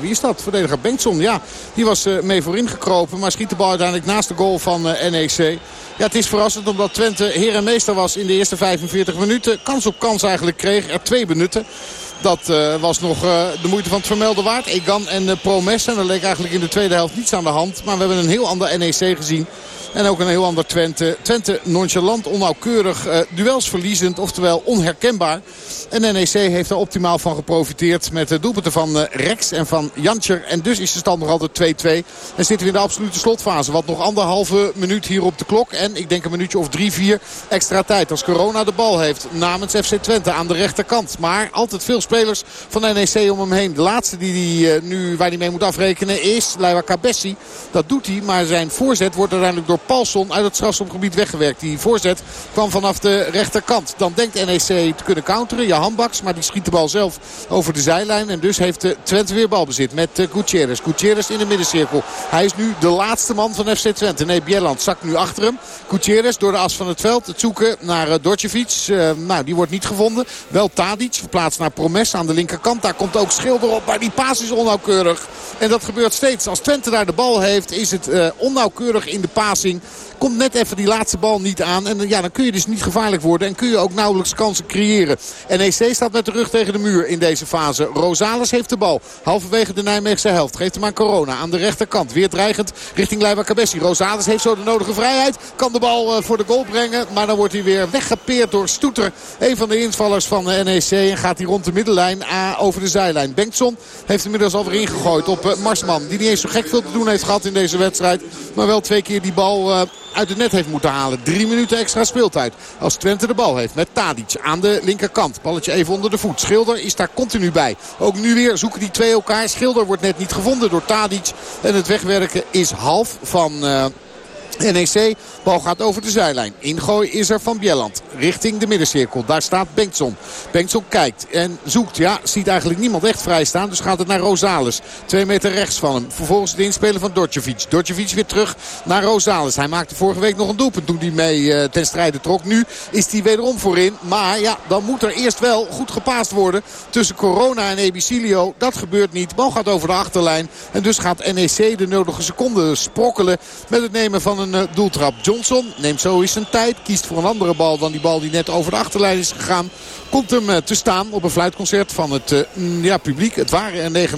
wie is dat? Verdediger Bengtson. Ja, die was mee voorin gekropen. Maar schiet de bal uiteindelijk naast de goal van NEC. Ja, het is verrassend omdat Twente heer en meester was in de eerste 45 minuten. Kans op kans eigenlijk kreeg. Er twee benutten. Dat uh, was nog uh, de moeite van het vermelden waard. Egan en uh, Promes. En er leek eigenlijk in de tweede helft niets aan de hand. Maar we hebben een heel ander NEC gezien. En ook een heel ander Twente. Twente nonchalant, onnauwkeurig, uh, duels verliezend, oftewel onherkenbaar. En NEC heeft er optimaal van geprofiteerd met de doelpunten van uh, Rex en van Jantjer. En dus is de stand nog altijd 2-2. En zitten we in de absolute slotfase. Wat nog anderhalve minuut hier op de klok. En ik denk een minuutje of drie, vier extra tijd. Als Corona de bal heeft namens FC Twente aan de rechterkant. Maar altijd veel spelers van NEC om hem heen. De laatste die, die uh, nu, waar hij mee moet afrekenen is Leiva Cabessi. Dat doet hij, maar zijn voorzet wordt uiteindelijk door Paulson uit het strafschopgebied weggewerkt. Die voorzet kwam vanaf de rechterkant. Dan denkt NEC te kunnen counteren. Jahan Baks, maar die schiet de bal zelf over de zijlijn. En dus heeft Twente weer balbezit met uh, Gutierrez. Gutierrez in de middencirkel. Hij is nu de laatste man van FC Twente. Nee, Bjelland zakt nu achter hem. Gutierrez door de as van het veld. Het zoeken naar uh, Dorcevic. Uh, nou, die wordt niet gevonden. Wel Tadic, verplaatst naar Promes aan de linkerkant. Daar komt ook Schilder op, maar die paas is onnauwkeurig. En dat gebeurt steeds. Als Twente daar de bal heeft, is het onnauwkeurig in de passing. Racing Komt net even die laatste bal niet aan. En ja, dan kun je dus niet gevaarlijk worden. En kun je ook nauwelijks kansen creëren. NEC staat met de rug tegen de muur in deze fase. Rosales heeft de bal. Halverwege de Nijmeegse helft. Geeft hem aan Corona aan de rechterkant. Weer dreigend richting Leiva Cabessi. Rosales heeft zo de nodige vrijheid. Kan de bal voor de goal brengen. Maar dan wordt hij weer weggepeerd door Stoeter. Een van de invallers van de NEC. En gaat hij rond de middenlijn A over de zijlijn. Bengtson heeft inmiddels alweer ingegooid op Marsman. Die niet eens zo gek veel te doen heeft gehad in deze wedstrijd. Maar wel twee keer die bal uit de net heeft moeten halen. Drie minuten extra speeltijd. Als Twente de bal heeft met Tadic aan de linkerkant. Balletje even onder de voet. Schilder is daar continu bij. Ook nu weer zoeken die twee elkaar. Schilder wordt net niet gevonden door Tadic. En het wegwerken is half van... Uh, NEC, bal gaat over de zijlijn. Ingooi is er van Bjelland. Richting de middencirkel. Daar staat Bengtson. Bengtson kijkt en zoekt. Ja, ziet eigenlijk niemand echt vrij staan. Dus gaat het naar Rosales. Twee meter rechts van hem. Vervolgens het inspelen van Dortjevic. Dortjevic weer terug naar Rosales. Hij maakte vorige week nog een doelpunt toen hij mee uh, ten strijde trok. Nu is hij wederom voorin. Maar ja, dan moet er eerst wel goed gepaast worden tussen Corona en Ebicilio. Dat gebeurt niet. Bal gaat over de achterlijn. En dus gaat NEC de nodige seconden sprokkelen met het nemen van een uh, doeltrap. Johnson neemt zo eens zijn tijd. Kiest voor een andere bal dan die bal die net over de achterlijn is gegaan. Komt hem uh, te staan op een fluitconcert van het uh, ja, publiek. Het waren er 29.000.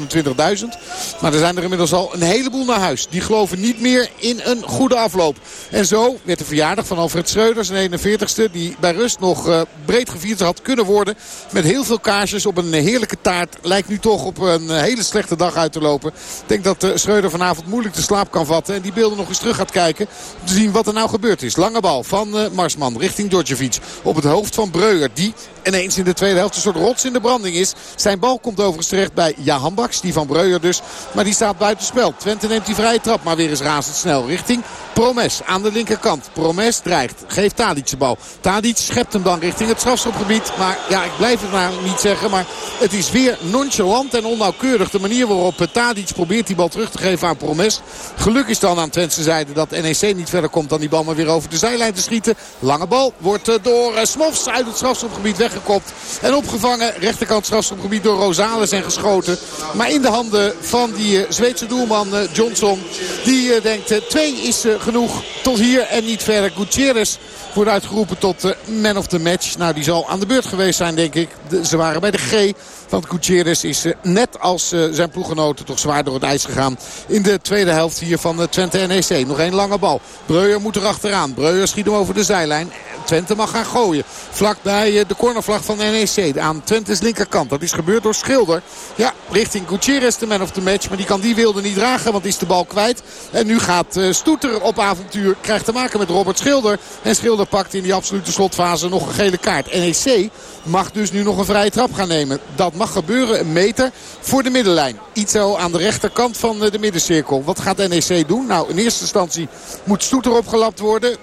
Maar er zijn er inmiddels al een heleboel naar huis. Die geloven niet meer in een goede afloop. En zo werd de verjaardag van Alfred Schreuder, zijn 41ste. Die bij rust nog breed gevierd had kunnen worden. Met heel veel kaarsjes op een heerlijke taart. Lijkt nu toch op een hele slechte dag uit te lopen. Ik denk dat Schreuder vanavond moeilijk de slaap kan vatten. En die beelden nog eens terug gaat kijken. Te zien wat er nou gebeurd is. Lange bal van uh, Marsman richting Djordjevic. Op het hoofd van Breuer. Die ineens in de tweede helft een soort rots in de branding is. Zijn bal komt overigens terecht bij Jahan Baks. Die van Breuer dus. Maar die staat buitenspel. Twente neemt die vrije trap. Maar weer eens razendsnel richting Promes aan de linkerkant. Promes dreigt. Geeft Tadic de bal. Tadic schept hem dan richting het strafschopgebied. Maar ja, ik blijf het nou niet zeggen. Maar het is weer nonchalant en onnauwkeurig. De manier waarop Tadic probeert die bal terug te geven aan Promes. Geluk is dan aan Twentse zijde dat NEC niet verder komt dan die bal maar weer over de zijlijn te schieten. Lange bal wordt door Smofs uit het strafschopgebied weggekopt. En opgevangen rechterkant strafschopgebied door Rosales en geschoten. Maar in de handen van die Zweedse doelman Johnson. Die denkt twee is genoeg tot hier en niet verder. Gutierrez wordt uitgeroepen tot man of the match. Nou, die zal aan de beurt geweest zijn, denk ik. Ze waren bij de G. Want Gutierrez is uh, net als uh, zijn ploeggenoten toch zwaar door het ijs gegaan. In de tweede helft hier van Twente NEC. Nog één lange bal. Breuer moet er achteraan. Breuer schiet hem over de zijlijn. Twente mag gaan gooien. Vlak bij de cornervlag van NEC. Aan Twente's linkerkant. Dat is gebeurd door Schilder. Ja, richting Gutierrez de man of the match. Maar die kan die wilde niet dragen, want is de bal kwijt. En nu gaat Stoeter op avontuur. Krijgt te maken met Robert Schilder. En Schilder pakt in die absolute slotfase nog een gele kaart. NEC mag dus nu nog een vrije trap gaan nemen. Dat mag gebeuren. Een meter voor de middenlijn. Iets zo aan de rechterkant van de middencirkel. Wat gaat NEC doen? Nou, in eerste instantie moet Stoeter opgelapt worden.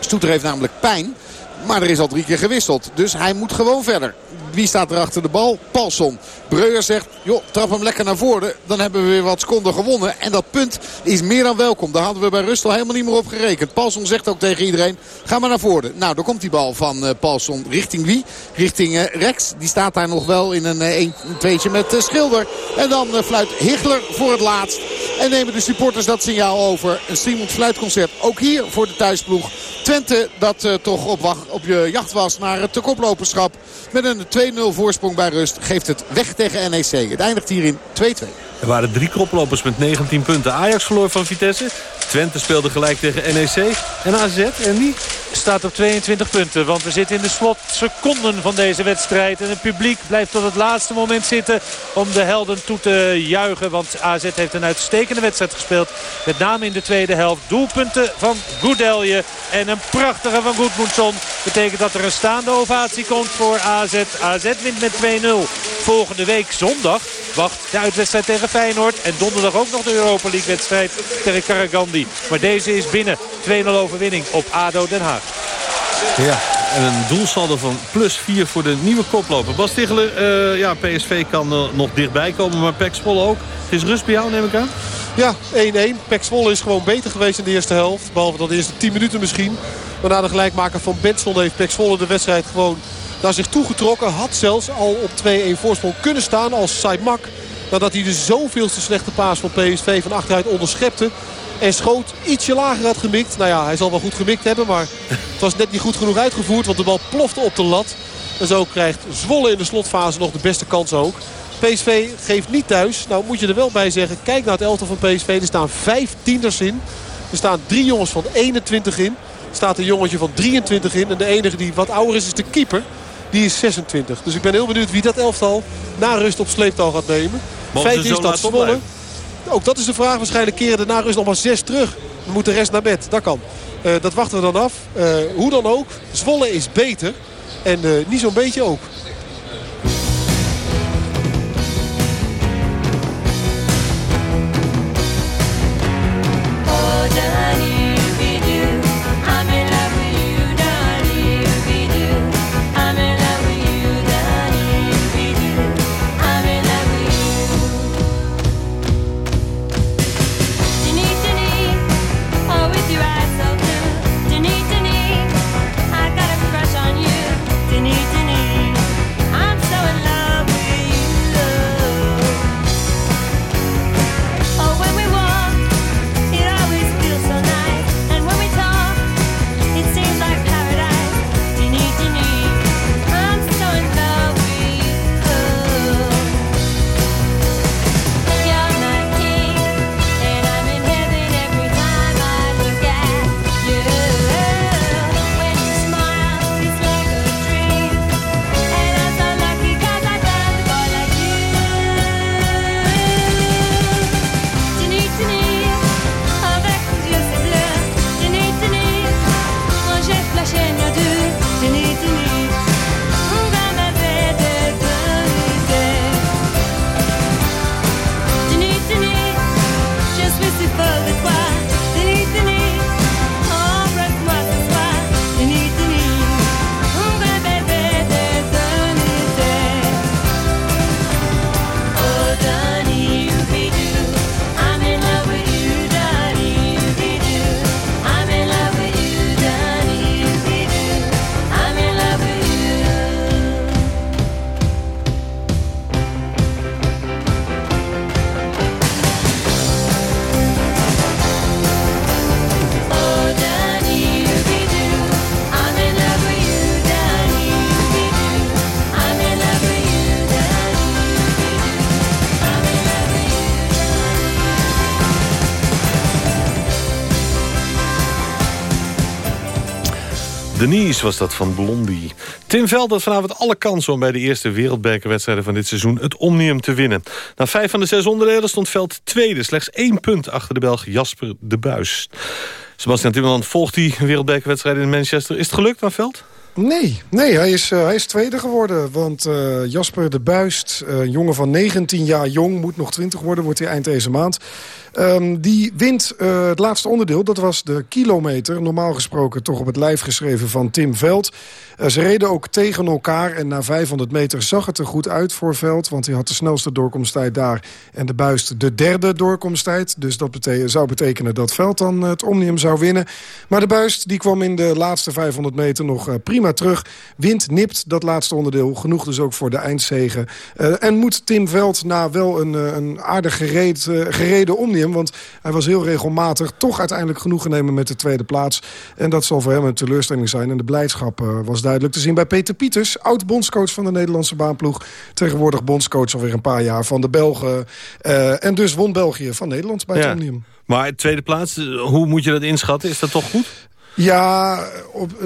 Stoeter heeft namelijk pijn. Maar er is al drie keer gewisseld. Dus hij moet gewoon verder. Wie staat er achter de bal? Paulson. Breuer zegt, joh, trap hem lekker naar voren. Dan hebben we weer wat seconden gewonnen. En dat punt is meer dan welkom. Daar hadden we bij Rust al helemaal niet meer op gerekend. Paulson zegt ook tegen iedereen, ga maar naar voren. Nou, dan komt die bal van uh. Richting wie? Richting uh, Rex. Die staat daar nog wel in een, uh, een tweetje met Schilder. En dan fluit Higler voor het laatst. En nemen de supporters dat signaal over. Een streamend fluitconcert. Ook hier voor de thuisploeg. Twente dat toch op, wacht, op je jacht was naar het koploperschap. Met een 2-0 voorsprong bij rust. Geeft het weg tegen NEC. Het eindigt hier in 2-2. Er waren drie koplopers met 19 punten. Ajax verloor van Vitesse. Twente speelde gelijk tegen NEC. En AZ, en die? Staat op 22 punten, want we zitten in de slotseconden van deze wedstrijd. En het publiek blijft tot het laatste moment zitten om de helden toe te juichen. Want AZ heeft een uitstekende wedstrijd gespeeld. Met name in de tweede helft. Doelpunten van Goudelje en een prachtige van Goedmoedson. Betekent dat er een staande ovatie komt voor AZ. AZ wint met 2-0. Volgende week zondag wacht de uitwedstrijd tegen Feyenoord. En donderdag ook nog de Europa League wedstrijd tegen Karagandi. Maar deze is binnen. 2-0 overwinning op ADO Den Haag. Ja, en een doelsaldo van plus 4 voor de nieuwe koploper. Bas Tichelen, uh, ja, PSV kan uh, nog dichtbij komen, maar Pek Zwolle ook. Het is rust bij jou, neem ik aan? Ja, 1-1. Pek Zwolle is gewoon beter geweest in de eerste helft. Behalve dan de eerste 10 minuten misschien. Maar na de gelijkmaker van Benson heeft Pek Zwolle de wedstrijd gewoon naar zich toegetrokken. Had zelfs al op 2-1 voorsprong kunnen staan als Saimak. Nadat hij de zoveelste slechte paas van PSV van achteruit onderschepte. En schoot ietsje lager had gemikt. Nou ja, hij zal wel goed gemikt hebben. Maar het was net niet goed genoeg uitgevoerd. Want de bal plofte op de lat. En zo krijgt Zwolle in de slotfase nog de beste kans ook. PSV geeft niet thuis. Nou moet je er wel bij zeggen. Kijk naar het elftal van PSV. Er staan vijf tieners in. Er staan drie jongens van 21 in. Er staat een jongetje van 23 in. En de enige die wat ouder is, is de keeper. Die is 26. Dus ik ben heel benieuwd wie dat elftal na rust op sleeptal gaat nemen. Feit is dat Zwolle. Ook dat is de vraag. Waarschijnlijk keren de na rust nog maar zes terug. Dan moet de rest naar bed. Dat kan. Uh, dat wachten we dan af. Uh, hoe dan ook. Zwolle is beter. En uh, niet zo'n beetje ook. Denise was dat van Blondie. Tim Veld had vanavond alle kansen om bij de eerste wereldbekerwedstrijden van dit seizoen het Omnium te winnen. Na vijf van de zes onderdelen stond Veld tweede. Slechts één punt achter de Belg Jasper de Buis. Sebastian Timmerman volgt die wereldbekerwedstrijden in Manchester. Is het gelukt aan Veld? Nee, nee hij, is, uh, hij is tweede geworden. Want uh, Jasper de Buist, uh, jongen van 19 jaar jong... moet nog 20 worden, wordt hij eind deze maand. Um, die wint uh, het laatste onderdeel. Dat was de kilometer. Normaal gesproken toch op het lijf geschreven van Tim Veld. Uh, ze reden ook tegen elkaar. En na 500 meter zag het er goed uit voor Veld. Want hij had de snelste doorkomsttijd daar. En de Buist de derde doorkomsttijd. Dus dat zou betekenen dat Veld dan het Omnium zou winnen. Maar de Buist die kwam in de laatste 500 meter nog uh, prima terug. Wint, nipt dat laatste onderdeel. Genoeg dus ook voor de eindzegen. en moet Tim Veld na wel een, een aardig gereed, gereden Omnium want hij was heel regelmatig toch uiteindelijk genoegen nemen met de tweede plaats. En dat zal voor hem een teleurstelling zijn. En de blijdschap uh, was duidelijk te zien bij Peter Pieters. Oud-bondscoach van de Nederlandse baanploeg. Tegenwoordig bondscoach alweer een paar jaar van de Belgen. Uh, en dus won België van Nederland bij het. Omnium. Maar tweede plaats, hoe moet je dat inschatten? Is dat toch goed? Ja,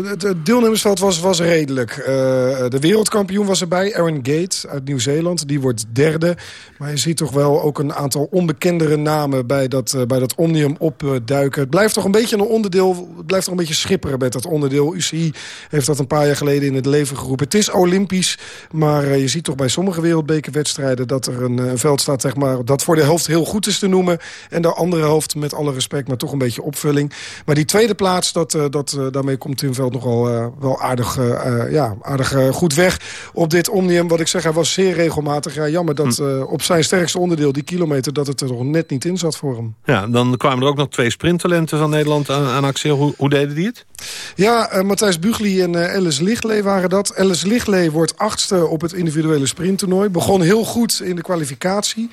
het, deelnemersveld was, was redelijk. Uh, de wereldkampioen was erbij, Aaron Gate uit Nieuw-Zeeland. Die wordt derde. Maar je ziet toch wel ook een aantal onbekendere namen... bij dat, uh, bij dat Omnium opduiken. Het blijft toch een beetje een onderdeel... Het blijft toch een beetje schipperen met dat onderdeel. UCI heeft dat een paar jaar geleden in het leven geroepen. Het is olympisch, maar uh, je ziet toch bij sommige wereldbekerwedstrijden... dat er een, een veld staat zeg maar, dat voor de helft heel goed is te noemen... en de andere helft met alle respect, maar toch een beetje opvulling. Maar die tweede plaats... dat dat, uh, daarmee komt Tim Veld nogal uh, wel aardig, ja, aardig goed weg op dit Omnium. Wat ik zeg, hij was zeer regelmatig. Ja, jammer dat hm. op zijn sterkste onderdeel, die kilometer... dat het er nog net niet in zat voor hem. Ja, dan kwamen er ook nog twee sprinttalenten van Nederland aan, aan actie. Hoe, hoe, deden die het? Ja, Matthijs Bugli en Ellis Lichtlee waren dat. Ellis Lichtlee wordt achtste op het individuele sprinttoernooi. Begon heel goed in de kwalificatie.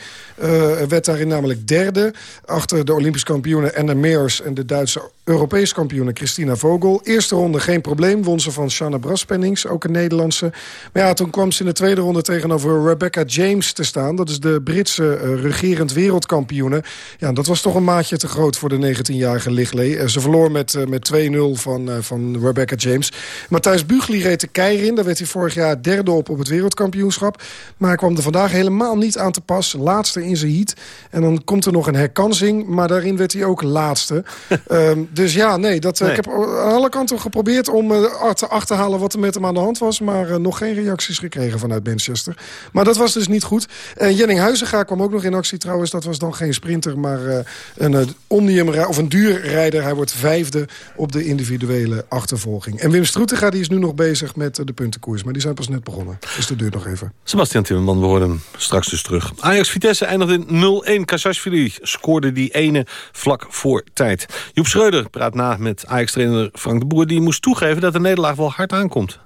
werd daarin namelijk derde. Achter de Olympisch kampioenen Anna Meers en de Duitse Europees kampioene Christina Vogel. Eerste ronde geen probleem, won ze van Shanna Braspennings, ook een Nederlandse. Maar ja, toen kwam ze in de tweede ronde tegenover Rebecca James te staan. Dat is de Britse uh, regerend wereldkampioene. Ja, dat was toch een maatje te groot voor de 19-jarige Lichtlee. Uh, ze verloor met, uh, met 2-0 van, van Rebecca James. Matthijs Bugli reed de kei in. Daar werd hij vorig jaar derde op op het wereldkampioenschap. Maar hij kwam er vandaag helemaal niet aan te pas. Laatste in zijn heat. En dan komt er nog een herkansing. Maar daarin werd hij ook laatste. um, (laughs) dus ja, nee, dat, nee. ik heb aan alle kanten geprobeerd om uh, te achterhalen wat er met hem aan de hand was. Maar uh, nog geen reacties gekregen vanuit Manchester. Maar dat was dus niet goed. En Jenning Huizenga kwam ook nog in actie trouwens. Dat was dan geen sprinter, maar een omnium of een duurrijder. Hij wordt vijfde op de individuele achtervolging. En Wim Stroetega die is nu nog bezig met de puntenkoers. Maar die zijn pas net begonnen. Dus de deur nog even. Sebastian Timmerman, we horen hem straks dus terug. Ajax-Vitesse eindigde in 0-1. Kasashvili scoorde die ene vlak voor tijd. Joep Schreuder praat na met Ajax-trainer Frank de Boer... die moest toegeven dat de nederlaag wel hard aankomt.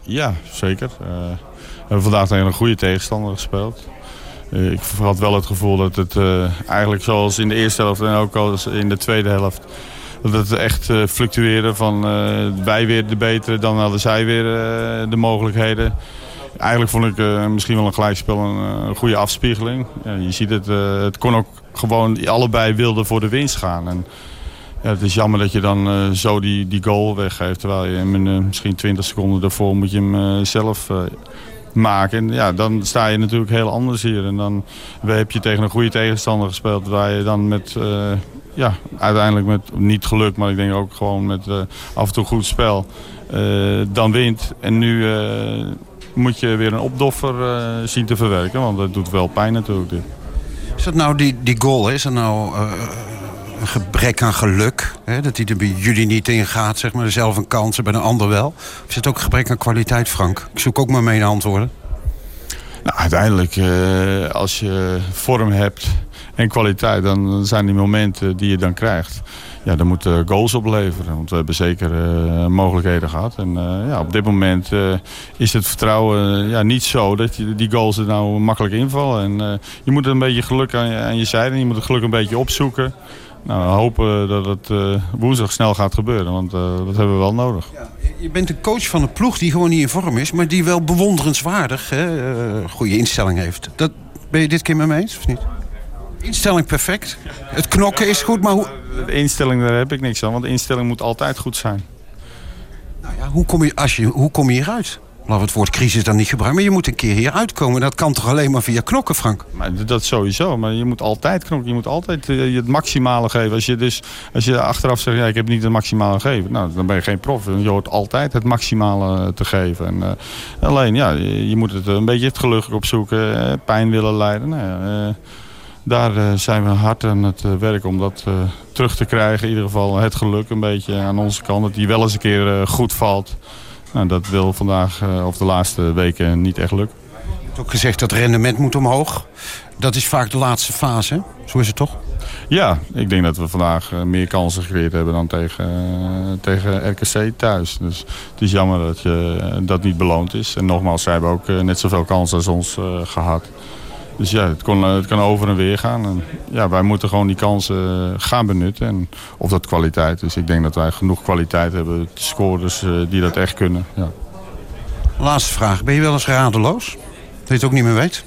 Ja, zeker. Uh, we hebben vandaag tegen een goede tegenstander gespeeld. Uh, ik had wel het gevoel dat het uh, eigenlijk zoals in de eerste helft... en ook als in de tweede helft... dat het echt fluctueerde van wij weer de betere... dan hadden zij weer de mogelijkheden. Eigenlijk vond ik misschien wel een gelijkspel een, goede afspiegeling. je ziet het, het kon ook gewoon... allebei wilden voor de winst gaan. En, het is jammer dat je dan uh, zo die, die goal weggeeft. Terwijl je hem uh, misschien 20 seconden daarvoor moet je hem uh, zelf maken. En ja, dan sta je natuurlijk heel anders hier. En dan heb je tegen een goede tegenstander gespeeld. Waar je dan met, ja, uiteindelijk met niet geluk, maar ik denk ook gewoon met af en toe goed spel. dan wint. En nu moet je weer een opdoffer zien te verwerken. Want dat doet wel pijn natuurlijk. Dit. Is dat nou die, die goal? Is dat nou een gebrek aan geluk. Hè? Dat hij er bij jullie niet in gaat, zeg maar. Zelf een kans en bij een ander wel. Of is het ook een gebrek aan kwaliteit, Frank? Ik zoek ook maar mee naar antwoorden. Nou, uiteindelijk, als je vorm hebt en kwaliteit... dan zijn die momenten die je dan krijgt... Ja, dan moeten goals opleveren. Want we hebben zeker uh, mogelijkheden gehad. En uh, ja, op dit moment uh, is het vertrouwen ja, niet zo dat die goals er nou makkelijk invallen. En je moet een beetje geluk aan je, je zijde. Je moet het geluk een beetje opzoeken. Nou, we hopen dat het woensdag snel gaat gebeuren, want dat hebben we wel nodig. Ja, je bent een coach van een ploeg die gewoon niet in vorm is... maar die wel bewonderenswaardig hè, goede instelling heeft. Dat, ben je dit keer met me eens, of niet? Instelling perfect. Het knokken is goed, maar hoe... De instelling, daar heb ik niks aan, want de instelling moet altijd goed zijn. Nou ja, hoe kom je, als je, hoe kom je hieruit? Laten we het woord crisis dan niet gebruiken. Maar je moet een keer hier uitkomen. Dat kan toch alleen maar via knokken, Frank? Maar dat sowieso. Maar je moet altijd knokken. Je moet altijd eh, het maximale geven. Als je, dus, als je achteraf zegt, ja, ik heb niet het maximale gegeven. Nou, dan ben je geen prof. Je hoort altijd het maximale eh, te geven. En, eh, alleen, ja, je, moet het een beetje het geluk opzoeken. pijn willen lijden. Nou, ja, daar eh, zijn we hard aan het eh, werk om dat eh, terug te krijgen. In ieder geval het geluk een beetje aan onze kant. Dat die wel eens een keer goed valt. Nou, dat wil vandaag of de laatste weken niet echt lukken. Je hebt ook gezegd dat rendement moet omhoog. Dat is vaak de laatste fase, hè? Zo is het toch? Ja, ik denk dat we vandaag meer kansen gecreëerd hebben dan tegen, tegen RKC thuis. Dus het is jammer dat je, dat niet beloond is. En nogmaals, zij hebben ook net zoveel kansen als ons eh, gehad. Dus ja, het, kon, eh, het kan over en weer gaan. En ja, wij moeten gewoon die kansen eh, gaan benutten. En of dat kwaliteit is. Ik denk dat wij genoeg kwaliteit hebben. Scorers eh, die dat echt kunnen. Ja. Laatste vraag. Ben je wel eens radeloos? Dat je het ook niet meer weet?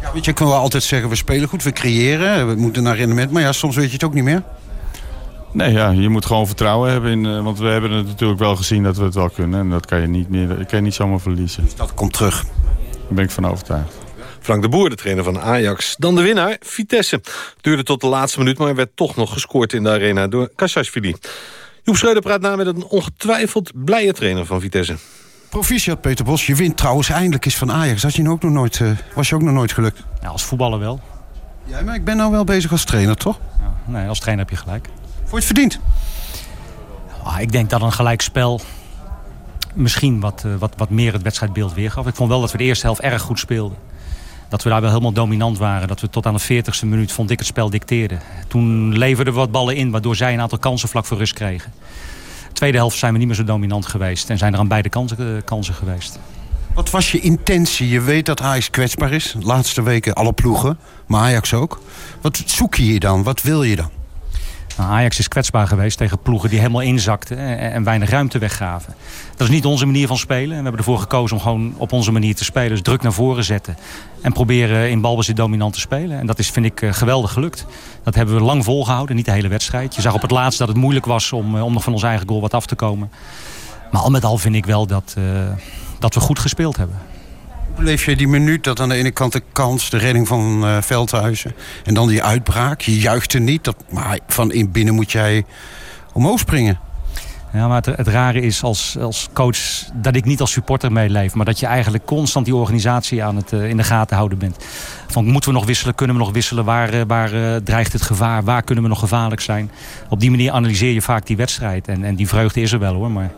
Ja, weet je, ik kan wel altijd zeggen, we spelen goed, we creëren. We moeten naar rendement. Maar ja, soms weet je het ook niet meer. Nee, ja, je moet gewoon vertrouwen hebben. In, eh, want we hebben het natuurlijk wel gezien dat we het wel kunnen. En dat kan je niet, meer, dat kan je niet zomaar verliezen. Dat komt terug. Daar ben ik van overtuigd. Frank de Boer, de trainer van Ajax. Dan de winnaar, Vitesse. Duurde tot de laatste minuut, maar werd toch nog gescoord in de arena door Kassashvili. Joep Schreuder praat na met een ongetwijfeld blije trainer van Vitesse. Proficiat Peter Bos, je wint trouwens eindelijk eens van Ajax. Had je ook nog nooit, eh, was je ook nog nooit gelukt? Ja, als voetballer wel. Ja, maar ik ben nou wel bezig als trainer, toch? Ja, nee, als trainer heb je gelijk. Vond je het verdiend? Ah, ik denk dat een gelijkspel misschien wat, eh, wat, wat meer het wedstrijdbeeld weergaf. Ik vond wel dat we de eerste helft erg goed speelden. Dat we daar wel helemaal dominant waren. Dat we tot aan de 40ste minuut, vond ik, het spel dicteerden. Toen leverden we wat ballen in, waardoor zij een aantal kansen vlak voor rust kregen. Tweede helft zijn we niet meer zo dominant geweest. En zijn er aan beide kanten, eh, kansen geweest. Wat was je intentie? Je weet dat Ajax kwetsbaar is. De laatste weken alle ploegen, maar Ajax ook. Wat zoek je hier dan? Wat wil je dan? Nou, Ajax is kwetsbaar geweest tegen ploegen die helemaal inzakten en, en weinig ruimte weggaven. Dat is niet onze manier van spelen. En we hebben ervoor gekozen om gewoon op onze manier te spelen. Dus druk naar voren zetten. En proberen in balbezit dominant te spelen. En dat is, vind ik, eh, geweldig gelukt. Dat hebben we lang volgehouden, niet de hele wedstrijd. Je zag op het laatst dat het moeilijk was om, eh, om nog van ons eigen goal wat af te komen. Maar al met al vind ik wel dat, eh, dat we goed gespeeld hebben. Beleef je die minuut dat aan de ene kant de kans, de redding van eh, Veldhuizen... en dan die uitbraak, je juichte niet, dat, maar van in binnen moet jij omhoog springen. Ja, maar het, rare is als, als coach dat ik niet als supporter meeleef. Maar dat je eigenlijk constant die organisatie aan het, eh, in de gaten houden bent. Van moeten we nog wisselen, kunnen we nog wisselen? Waar, eh, waar dreigt het gevaar? Waar kunnen we nog gevaarlijk zijn? Op die manier analyseer je vaak die wedstrijd. En, en die vreugde is er wel hoor. Maar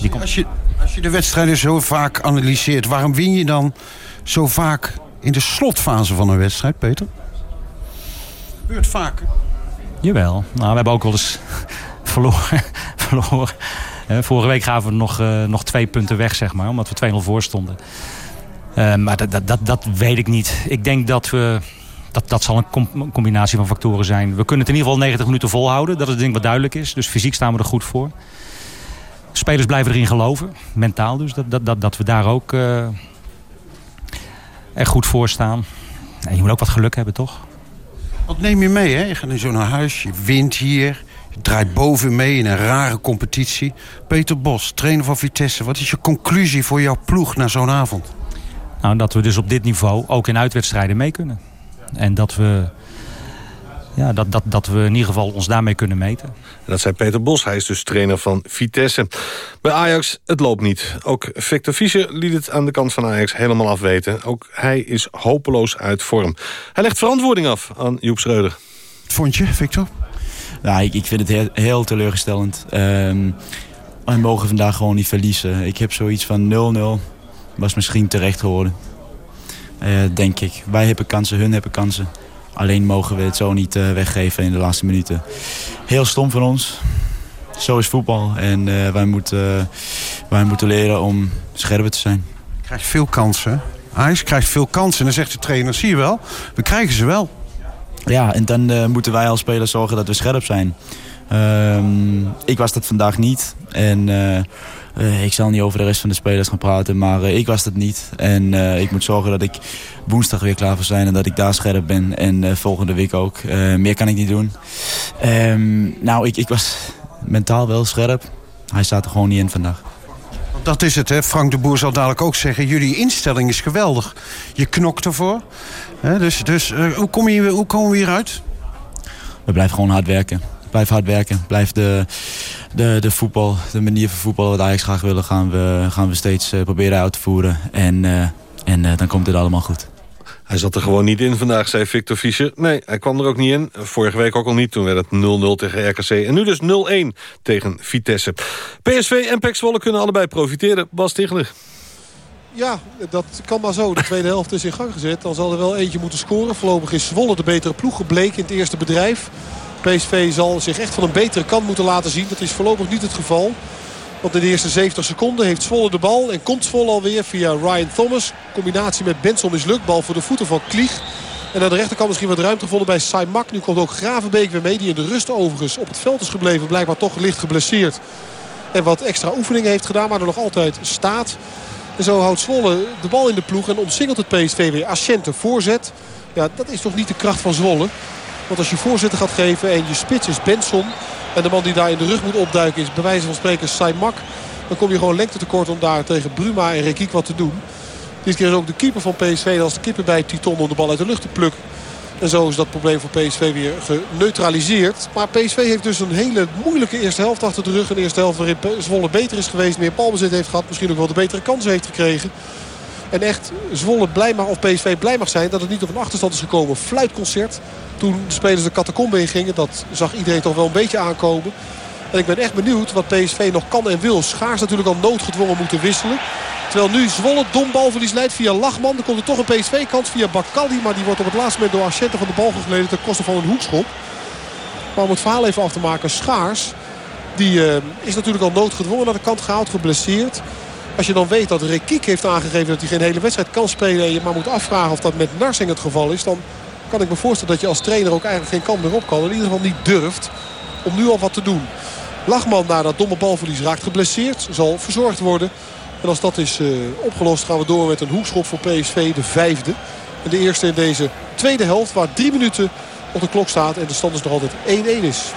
die komt... Als je, als je de wedstrijden zo vaak analyseert... waarom win je dan zo vaak in de slotfase van een wedstrijd, Peter? Gebeurt vaker. Jawel. Nou, we hebben ook wel eens (laughs) verloren. (laughs) verloren. Eh, vorige week gaven we nog, eh, nog twee punten weg, zeg maar. Omdat we 2-0 voor stonden. Eh, maar dat, dat, dat, dat weet ik niet. Ik denk dat we... Dat, dat zal een com- combinatie van factoren zijn. We kunnen het in ieder geval 90 minuten volhouden. Dat het denk ik wat duidelijk is. Dus fysiek staan we er goed voor. Spelers blijven erin geloven. Mentaal dus. Dat, dat, dat, dat we daar ook er goed voor staan. En je moet ook wat geluk hebben, toch? Wat neem je mee, hè? Je gaat nu zo naar huis, je wint hier... je draait boven mee in een rare competitie. Peter Bos, trainer van Vitesse. Wat is je conclusie voor jouw ploeg na zo'n avond? Nou, dat we dus op dit niveau ook in uitwedstrijden mee kunnen. En dat we, ja, dat, dat, dat we in ieder geval ons daarmee kunnen meten. En dat zei Peter Bos, hij is dus trainer van Vitesse. Bij Ajax, het loopt niet. Ook Victor Fischer liet het aan de kant van Ajax helemaal afweten. Ook hij is hopeloos uit vorm. Hij legt verantwoording af aan Joep Schreuder. Wat vond je, Victor? Nou, ik, ik vind het heel, heel teleurgesteld. Ehm wij mogen vandaag gewoon niet verliezen. Ik heb zoiets van 0-0. Was misschien terecht geworden. Eh, denk ik. Wij hebben kansen, hun hebben kansen. Alleen mogen we het zo niet eh, weggeven in de laatste minuten. Heel stom van ons. Zo is voetbal. En eh, wij, moeten, wij moeten leren om scherper te zijn. Je krijgt veel kansen. Ajax krijgt veel kansen. En dan zegt de trainer, zie je wel, we krijgen ze wel. Ja, en dan eh, moeten wij als spelers zorgen dat we scherp zijn. Ehm, ik was dat vandaag niet. En eh, eh, ik zal niet over de rest van de spelers gaan praten, maar eh, ik was dat niet. En eh, ik moet zorgen dat ik woensdag weer klaar voor zijn en dat ik daar scherp ben. En volgende week ook. Meer kan ik niet doen. Ehm, nou, ik, ik was mentaal wel scherp. hij staat er gewoon niet in vandaag. Dat is het, hè. Frank de Boer zal dadelijk ook zeggen... jullie instelling is geweldig. Je knokt ervoor. Hè, dus dus hoe, kom je, hoe komen we hieruit? We blijven gewoon hard werken. Blijf hard werken. Blijf de, de, de voetbal, de manier van voetballen wat Ajax graag willen... gaan we, gaan we steeds eh, proberen uit te voeren. En, eh, en eh, dan komt dit allemaal goed. Hij zat er gewoon niet in vandaag, zei Victor Fischer. Nee, hij kwam er ook niet in. Vorige week ook al niet. Toen werd het 0-0 tegen RKC. En nu dus 0-1 tegen Vitesse. PSV en PEC Zwolle kunnen allebei profiteren. Bas Tichler. Ja, dat kan maar zo. De tweede helft is in gang gezet. Dan zal er wel eentje moeten scoren. Voorlopig is Zwolle de betere ploeg gebleken in het eerste bedrijf. PSV zal zich echt van een betere kant moeten laten zien. Dat is voorlopig niet het geval. Want in de eerste 70 seconden heeft Zwolle de bal. En komt Zwolle alweer via Ryan Thomas. Combinatie met Benson mislukt. Bal voor de voeten van Klieg. En aan de rechterkant misschien wat ruimte gevonden bij Saimak. Nu komt ook Gravenbeek weer mee. Die in de rust overigens op het veld is gebleven. Blijkbaar toch licht geblesseerd. En wat extra oefeningen heeft gedaan. Maar er nog altijd staat. En zo houdt Zwolle de bal in de ploeg. En omsingelt het PSV weer. Ascente voorzet. Ja, dat is toch niet de kracht van Zwolle. Want als je voorzitter gaat geven en je spits is Benson... en de man die daar in de rug moet opduiken is bij wijze van spreken Saimak... dan kom je gewoon lengte tekort om daar tegen Bruma en Rekiek wat te doen. Dit keer is ook de keeper van PSV als de kippen bij Titon om de bal uit de lucht te plukken. En zo is dat probleem voor PSV weer geneutraliseerd. Maar PSV heeft dus een hele moeilijke eerste helft achter de rug. Een eerste helft waarin Zwolle beter is geweest. Meer balbezit heeft gehad. Misschien ook wel de betere kansen heeft gekregen. En echt Zwolle blij mag, of PSV blij mag zijn dat het niet op een achterstand is gekomen. Fluitconcert. Toen de spelers de catacombe in gingen. Dat zag iedereen toch wel een beetje aankomen. En ik ben echt benieuwd wat PSV nog kan en wil. Schaars natuurlijk al noodgedwongen moeten wisselen. Terwijl nu Zwolle dom balverlies leidt via Lachman. Er komt er toch een PSV-kans via Bakali. Maar die wordt op het laatste moment door Ascente van de bal gegleden ten koste van een hoekschop. Maar om het verhaal even af te maken. Schaars die, uh, is natuurlijk al noodgedwongen naar de kant gehaald. Geblesseerd. Als je dan weet dat Rekiek heeft aangegeven dat hij geen hele wedstrijd kan spelen. En je maar moet afvragen of dat met Narsing het geval is. Dan kan ik me voorstellen dat je als trainer ook eigenlijk geen kant meer op kan. In ieder geval niet durft om nu al wat te doen. Lachman na dat domme balverlies raakt geblesseerd. Zal verzorgd worden. En als dat is uh, opgelost gaan we door met een hoekschop voor PSV. De vijfde. En de eerste in deze tweede helft waar drie minuten op de klok staat. En de stand is nog altijd 1-1 is.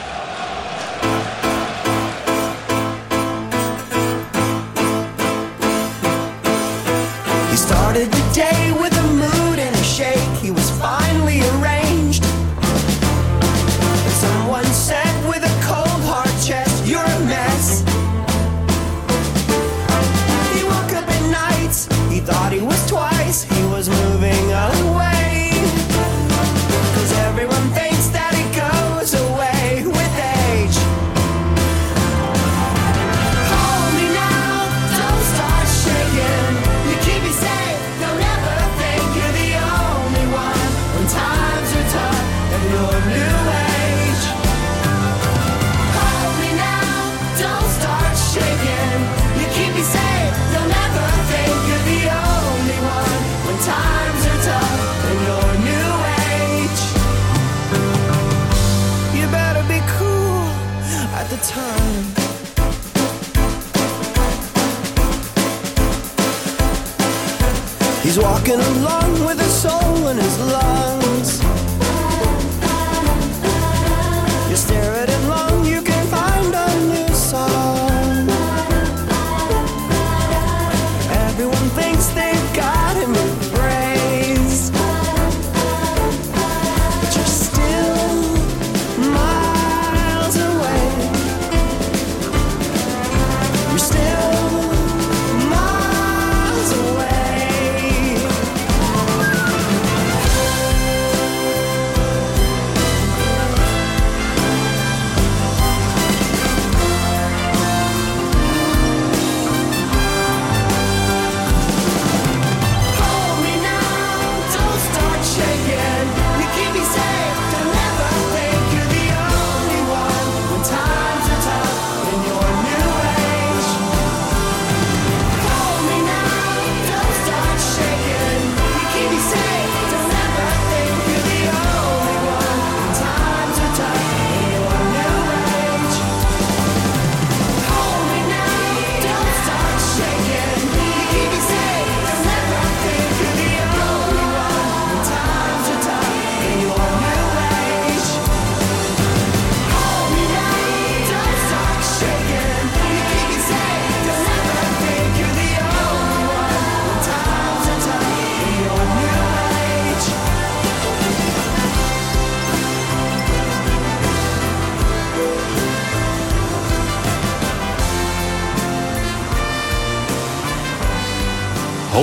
Walking along with a soul in his lungs.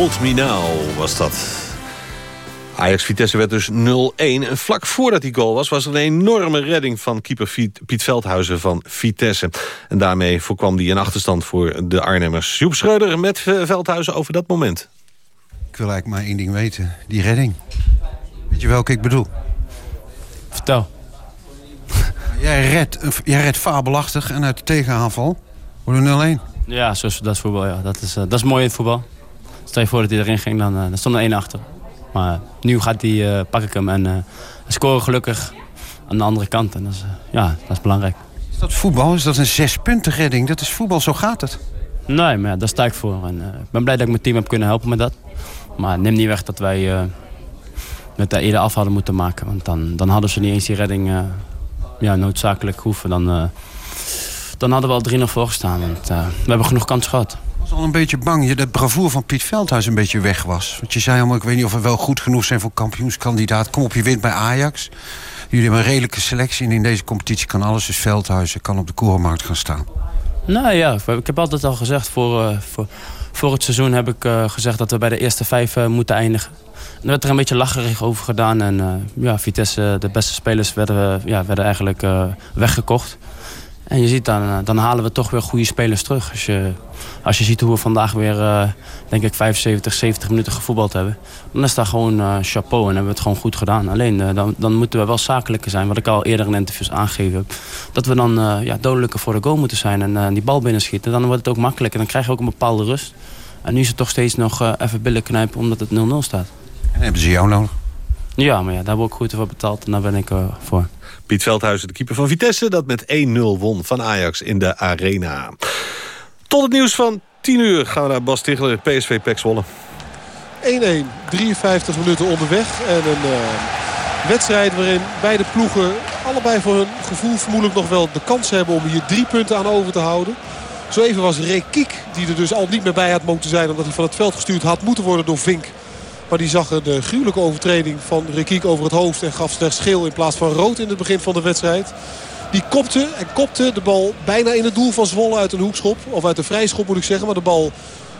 Hold Me Now was dat. Ajax-Vitesse werd dus 0-1. En vlak voordat die goal was, was er een enorme redding... van keeper Piet Veldhuizen van Vitesse. En daarmee voorkwam hij een achterstand voor de Arnhemmers. Joep Schreuder met Veldhuizen over dat moment. Ik wil eigenlijk maar één ding weten. Die redding. Weet je welke ik bedoel? Vertel. (laughs) Jij redt, jij redt fabelachtig en uit de tegenaanval wordt 0-1. Ja, zo is, dat is voetbal. Ja. Dat, is, uh, dat is mooi in het voetbal. Stel je voor dat hij erin ging, dan, uh, dan stond er 1 achter. Maar nu gaat hij, uh, pak ik hem en uh, scoren gelukkig aan de andere kant. En dat is, ja, dat is belangrijk. Is dat voetbal? Is dat een zespunten redding? Dat is voetbal, zo gaat het. Nee, maar ja, daar sta ik voor. En, ik ben blij dat ik mijn team heb kunnen helpen met dat. Maar neem niet weg dat wij met de eerder af hadden moeten maken. Want dan, dan hadden ze niet eens die redding ja, noodzakelijk hoeven. Dan, dan hadden we al 3 nog voorgestaan. Want, we hebben genoeg kans gehad. Was al een beetje bang dat de bravoer van Piet Veldhuis een beetje weg was. Want je zei allemaal, ik weet niet of we wel goed genoeg zijn voor kampioenskandidaat. Kom op, je wint bij Ajax. Jullie hebben een redelijke selectie en in deze competitie kan alles. Dus Veldhuizen kan op de korenmarkt gaan staan. Nou ja, ik heb altijd al gezegd, voor, uh, voor, voor het seizoen heb ik uh, gezegd dat we bij de eerste vijf uh, moeten eindigen. Er werd er een beetje lacherig over gedaan en ja, Vitesse, de beste spelers werden, ja, werden eigenlijk weggekocht. En je ziet dan, dan halen we toch weer goede spelers terug. Als je, als je ziet hoe we vandaag weer, uh, denk ik, 75, 70 minuten gevoetbald hebben. Dan is dat gewoon uh, chapeau en hebben we het gewoon goed gedaan. Alleen uh, dan, dan moeten we wel zakelijker zijn. Wat ik al eerder in interviews aangegeven heb. Dat we dan ja, dodelijker voor de goal moeten zijn en die bal binnenschieten. Dan wordt het ook makkelijk en dan krijg je ook een bepaalde rust. En nu is het toch steeds nog even billen knijpen omdat het 0-0 staat. En hebben ze jou nodig? Ja, maar ja, daar word ik goed voor betaald en daar ben ik voor. Piet Veldhuizen, de keeper van Vitesse... dat met 1-0 won van Ajax in de Arena. Tot het nieuws van 10 uur gaan we naar Bas Tichler, PSV Pek Zwolle. 1-1, 53 minuten onderweg. En een uh, wedstrijd waarin beide ploegen allebei voor hun gevoel vermoedelijk nog wel de kans hebben... om hier drie punten aan over te houden. Zo even was Rekiek, die er dus al niet meer bij had moeten zijn... omdat hij van het veld gestuurd had moeten worden door Vink. Maar die zag een gruwelijke overtreding van Rekiek over het hoofd... en gaf slechts geel in plaats van rood in het begin van de wedstrijd. Die kopte en kopte de bal bijna in het doel van Zwolle uit een hoekschop. Of uit een vrijschop moet ik zeggen. Maar de bal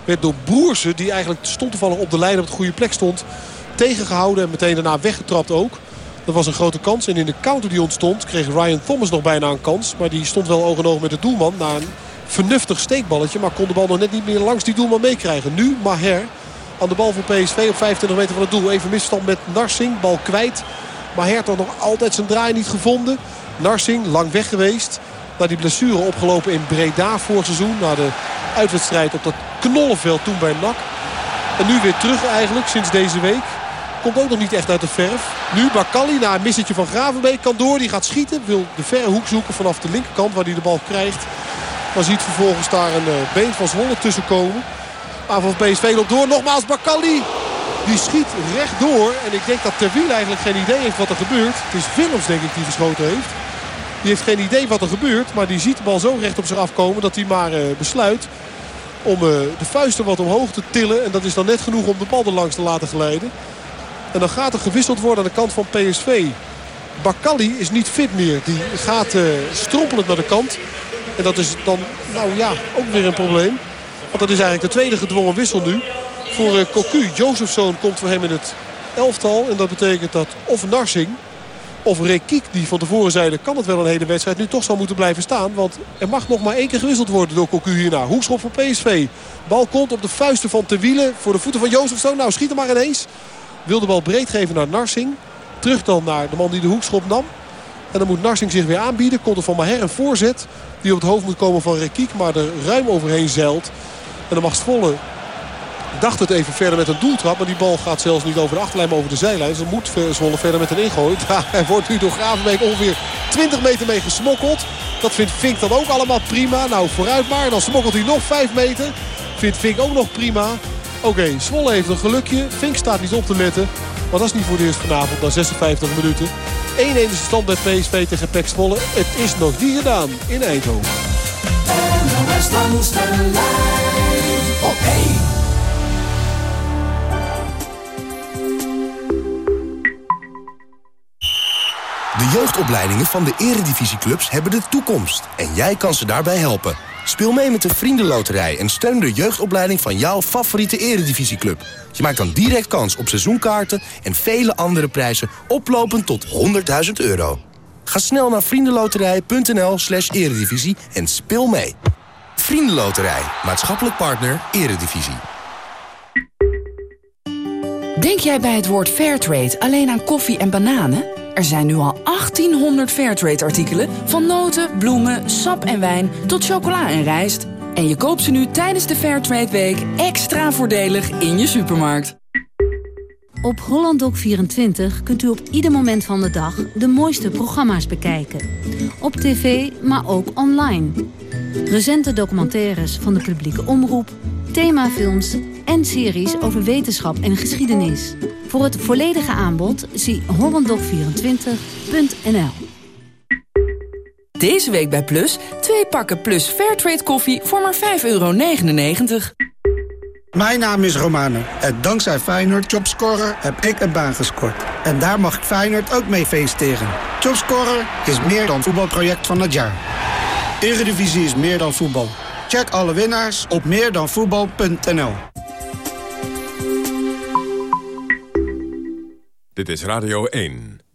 werd door Broersen, die eigenlijk stond toevallig op de lijn op de goede plek stond... tegengehouden en meteen daarna weggetrapt ook. Dat was een grote kans. En in de counter die ontstond kreeg Ryan Thomas nog bijna een kans. Maar die stond wel oog oog met de doelman na een vernuftig steekballetje. Maar kon de bal nog net niet meer langs die doelman meekrijgen. Nu Maher aan de bal voor PSV op 25 meter van het doel. Even misstand met Narsing. Bal kwijt. Maar Hertog nog altijd zijn draai niet gevonden. Narsing lang weg geweest. Na die blessure opgelopen in Breda vorig seizoen. Na de uitwedstrijd op dat knollenveld toen bij NAC. En nu weer terug eigenlijk sinds deze week. Komt ook nog niet echt uit de verf. Nu Bakali na een missetje van Gravenbeek kan door. Die gaat schieten. Wil de verre hoek zoeken vanaf de linkerkant waar hij de bal krijgt. Maar ziet vervolgens daar een been van Zwolle tussen komen. Aanval van PSV loopt door. Nogmaals Bakali. Die schiet rechtdoor. En ik denk dat Terwiel eigenlijk geen idee heeft wat er gebeurt. Het is Willems denk ik die geschoten heeft. Die heeft geen idee wat er gebeurt. Maar die ziet de bal zo recht op zich afkomen dat hij maar uh, besluit om uh, de vuisten wat omhoog te tillen. En dat is dan net genoeg om de bal er langs te laten glijden. En dan gaat er gewisseld worden aan de kant van PSV. Bakali is niet fit meer. Die gaat uh, strompelend naar de kant. En dat is dan, nou ja, ook weer een probleem. Want dat is eigenlijk de tweede gedwongen wissel nu. Voor uh, Cocu. Komt voor hem in het elftal. En dat betekent dat of Narsing of Rekiek, die van tevoren zeiden... kan het wel een hele wedstrijd, nu toch zal moeten blijven staan. Want er mag nog maar één keer gewisseld worden door Cocu hierna. Hoekschop voor PSV. Bal komt op de vuisten van Te Wielen voor de voeten van Jozefzoon. Nou, schiet er maar ineens. Wil de bal breed geven naar Narsing. Terug dan naar de man die de hoekschop nam. En dan moet Narsing zich weer aanbieden. Komt er van Maher een voorzet die op het hoofd moet komen van Rekiek. Maar er ruim overheen zeilt. En dan mag Zwolle dacht het even verder met een doeltrap. Maar die bal gaat zelfs niet over de achterlijn, maar over de zijlijn. Dus dan moet Zwolle verder met een ingooi. (laughs) Hij wordt nu door Gravenbeek ongeveer 20 meter mee gesmokkeld. Dat vindt Vink dan ook allemaal prima. Nou, vooruit maar. Dan smokkelt hij nog 5 meter. Vindt Vink ook nog prima. Oké, okay, Zwolle heeft een gelukje. Vink staat niet op te letten. Maar dat is niet voor het eerst vanavond na 56 minuten. 1-1 is de stand bij PSV tegen Pek Zwolle. Het is nog niet gedaan in Eindhoven. Op 1. De jeugdopleidingen van de eredivisieclubs hebben de toekomst. En jij kan ze daarbij helpen. Speel mee met de Vriendenloterij en steun de jeugdopleiding van jouw favoriete eredivisieclub. Je maakt dan direct kans op seizoenkaarten en vele andere prijzen oplopend tot 100.000 euro. Ga snel naar vriendenloterij.nl slash eredivisie en speel mee. Vriendenloterij, maatschappelijk partner, eredivisie. Denk jij bij het woord Fairtrade alleen aan koffie en bananen? Er zijn nu al 1800 Fairtrade-artikelen... van noten, bloemen, sap en wijn tot chocola en rijst. En je koopt ze nu tijdens de Fairtrade Week extra voordelig in je supermarkt. Op HollandDoc24 kunt u op ieder moment van de dag de mooiste programma's bekijken. Op tv, maar ook online. Recente documentaires van de publieke omroep, themafilms en series over wetenschap en geschiedenis. Voor het volledige aanbod zie hollanddoc24.nl. Deze week bij Plus, twee pakken Plus Fairtrade koffie voor maar 5,99 euro. Mijn naam is Romane en dankzij Feyenoord Jobscorer heb ik een baan gescoord. En daar mag ik Feyenoord ook mee feliciteren. Jobscorer is meer dan voetbalproject van het jaar. Eredivisie is meer dan voetbal. Check alle winnaars op meerdanvoetbal.nl Dit is Radio 1.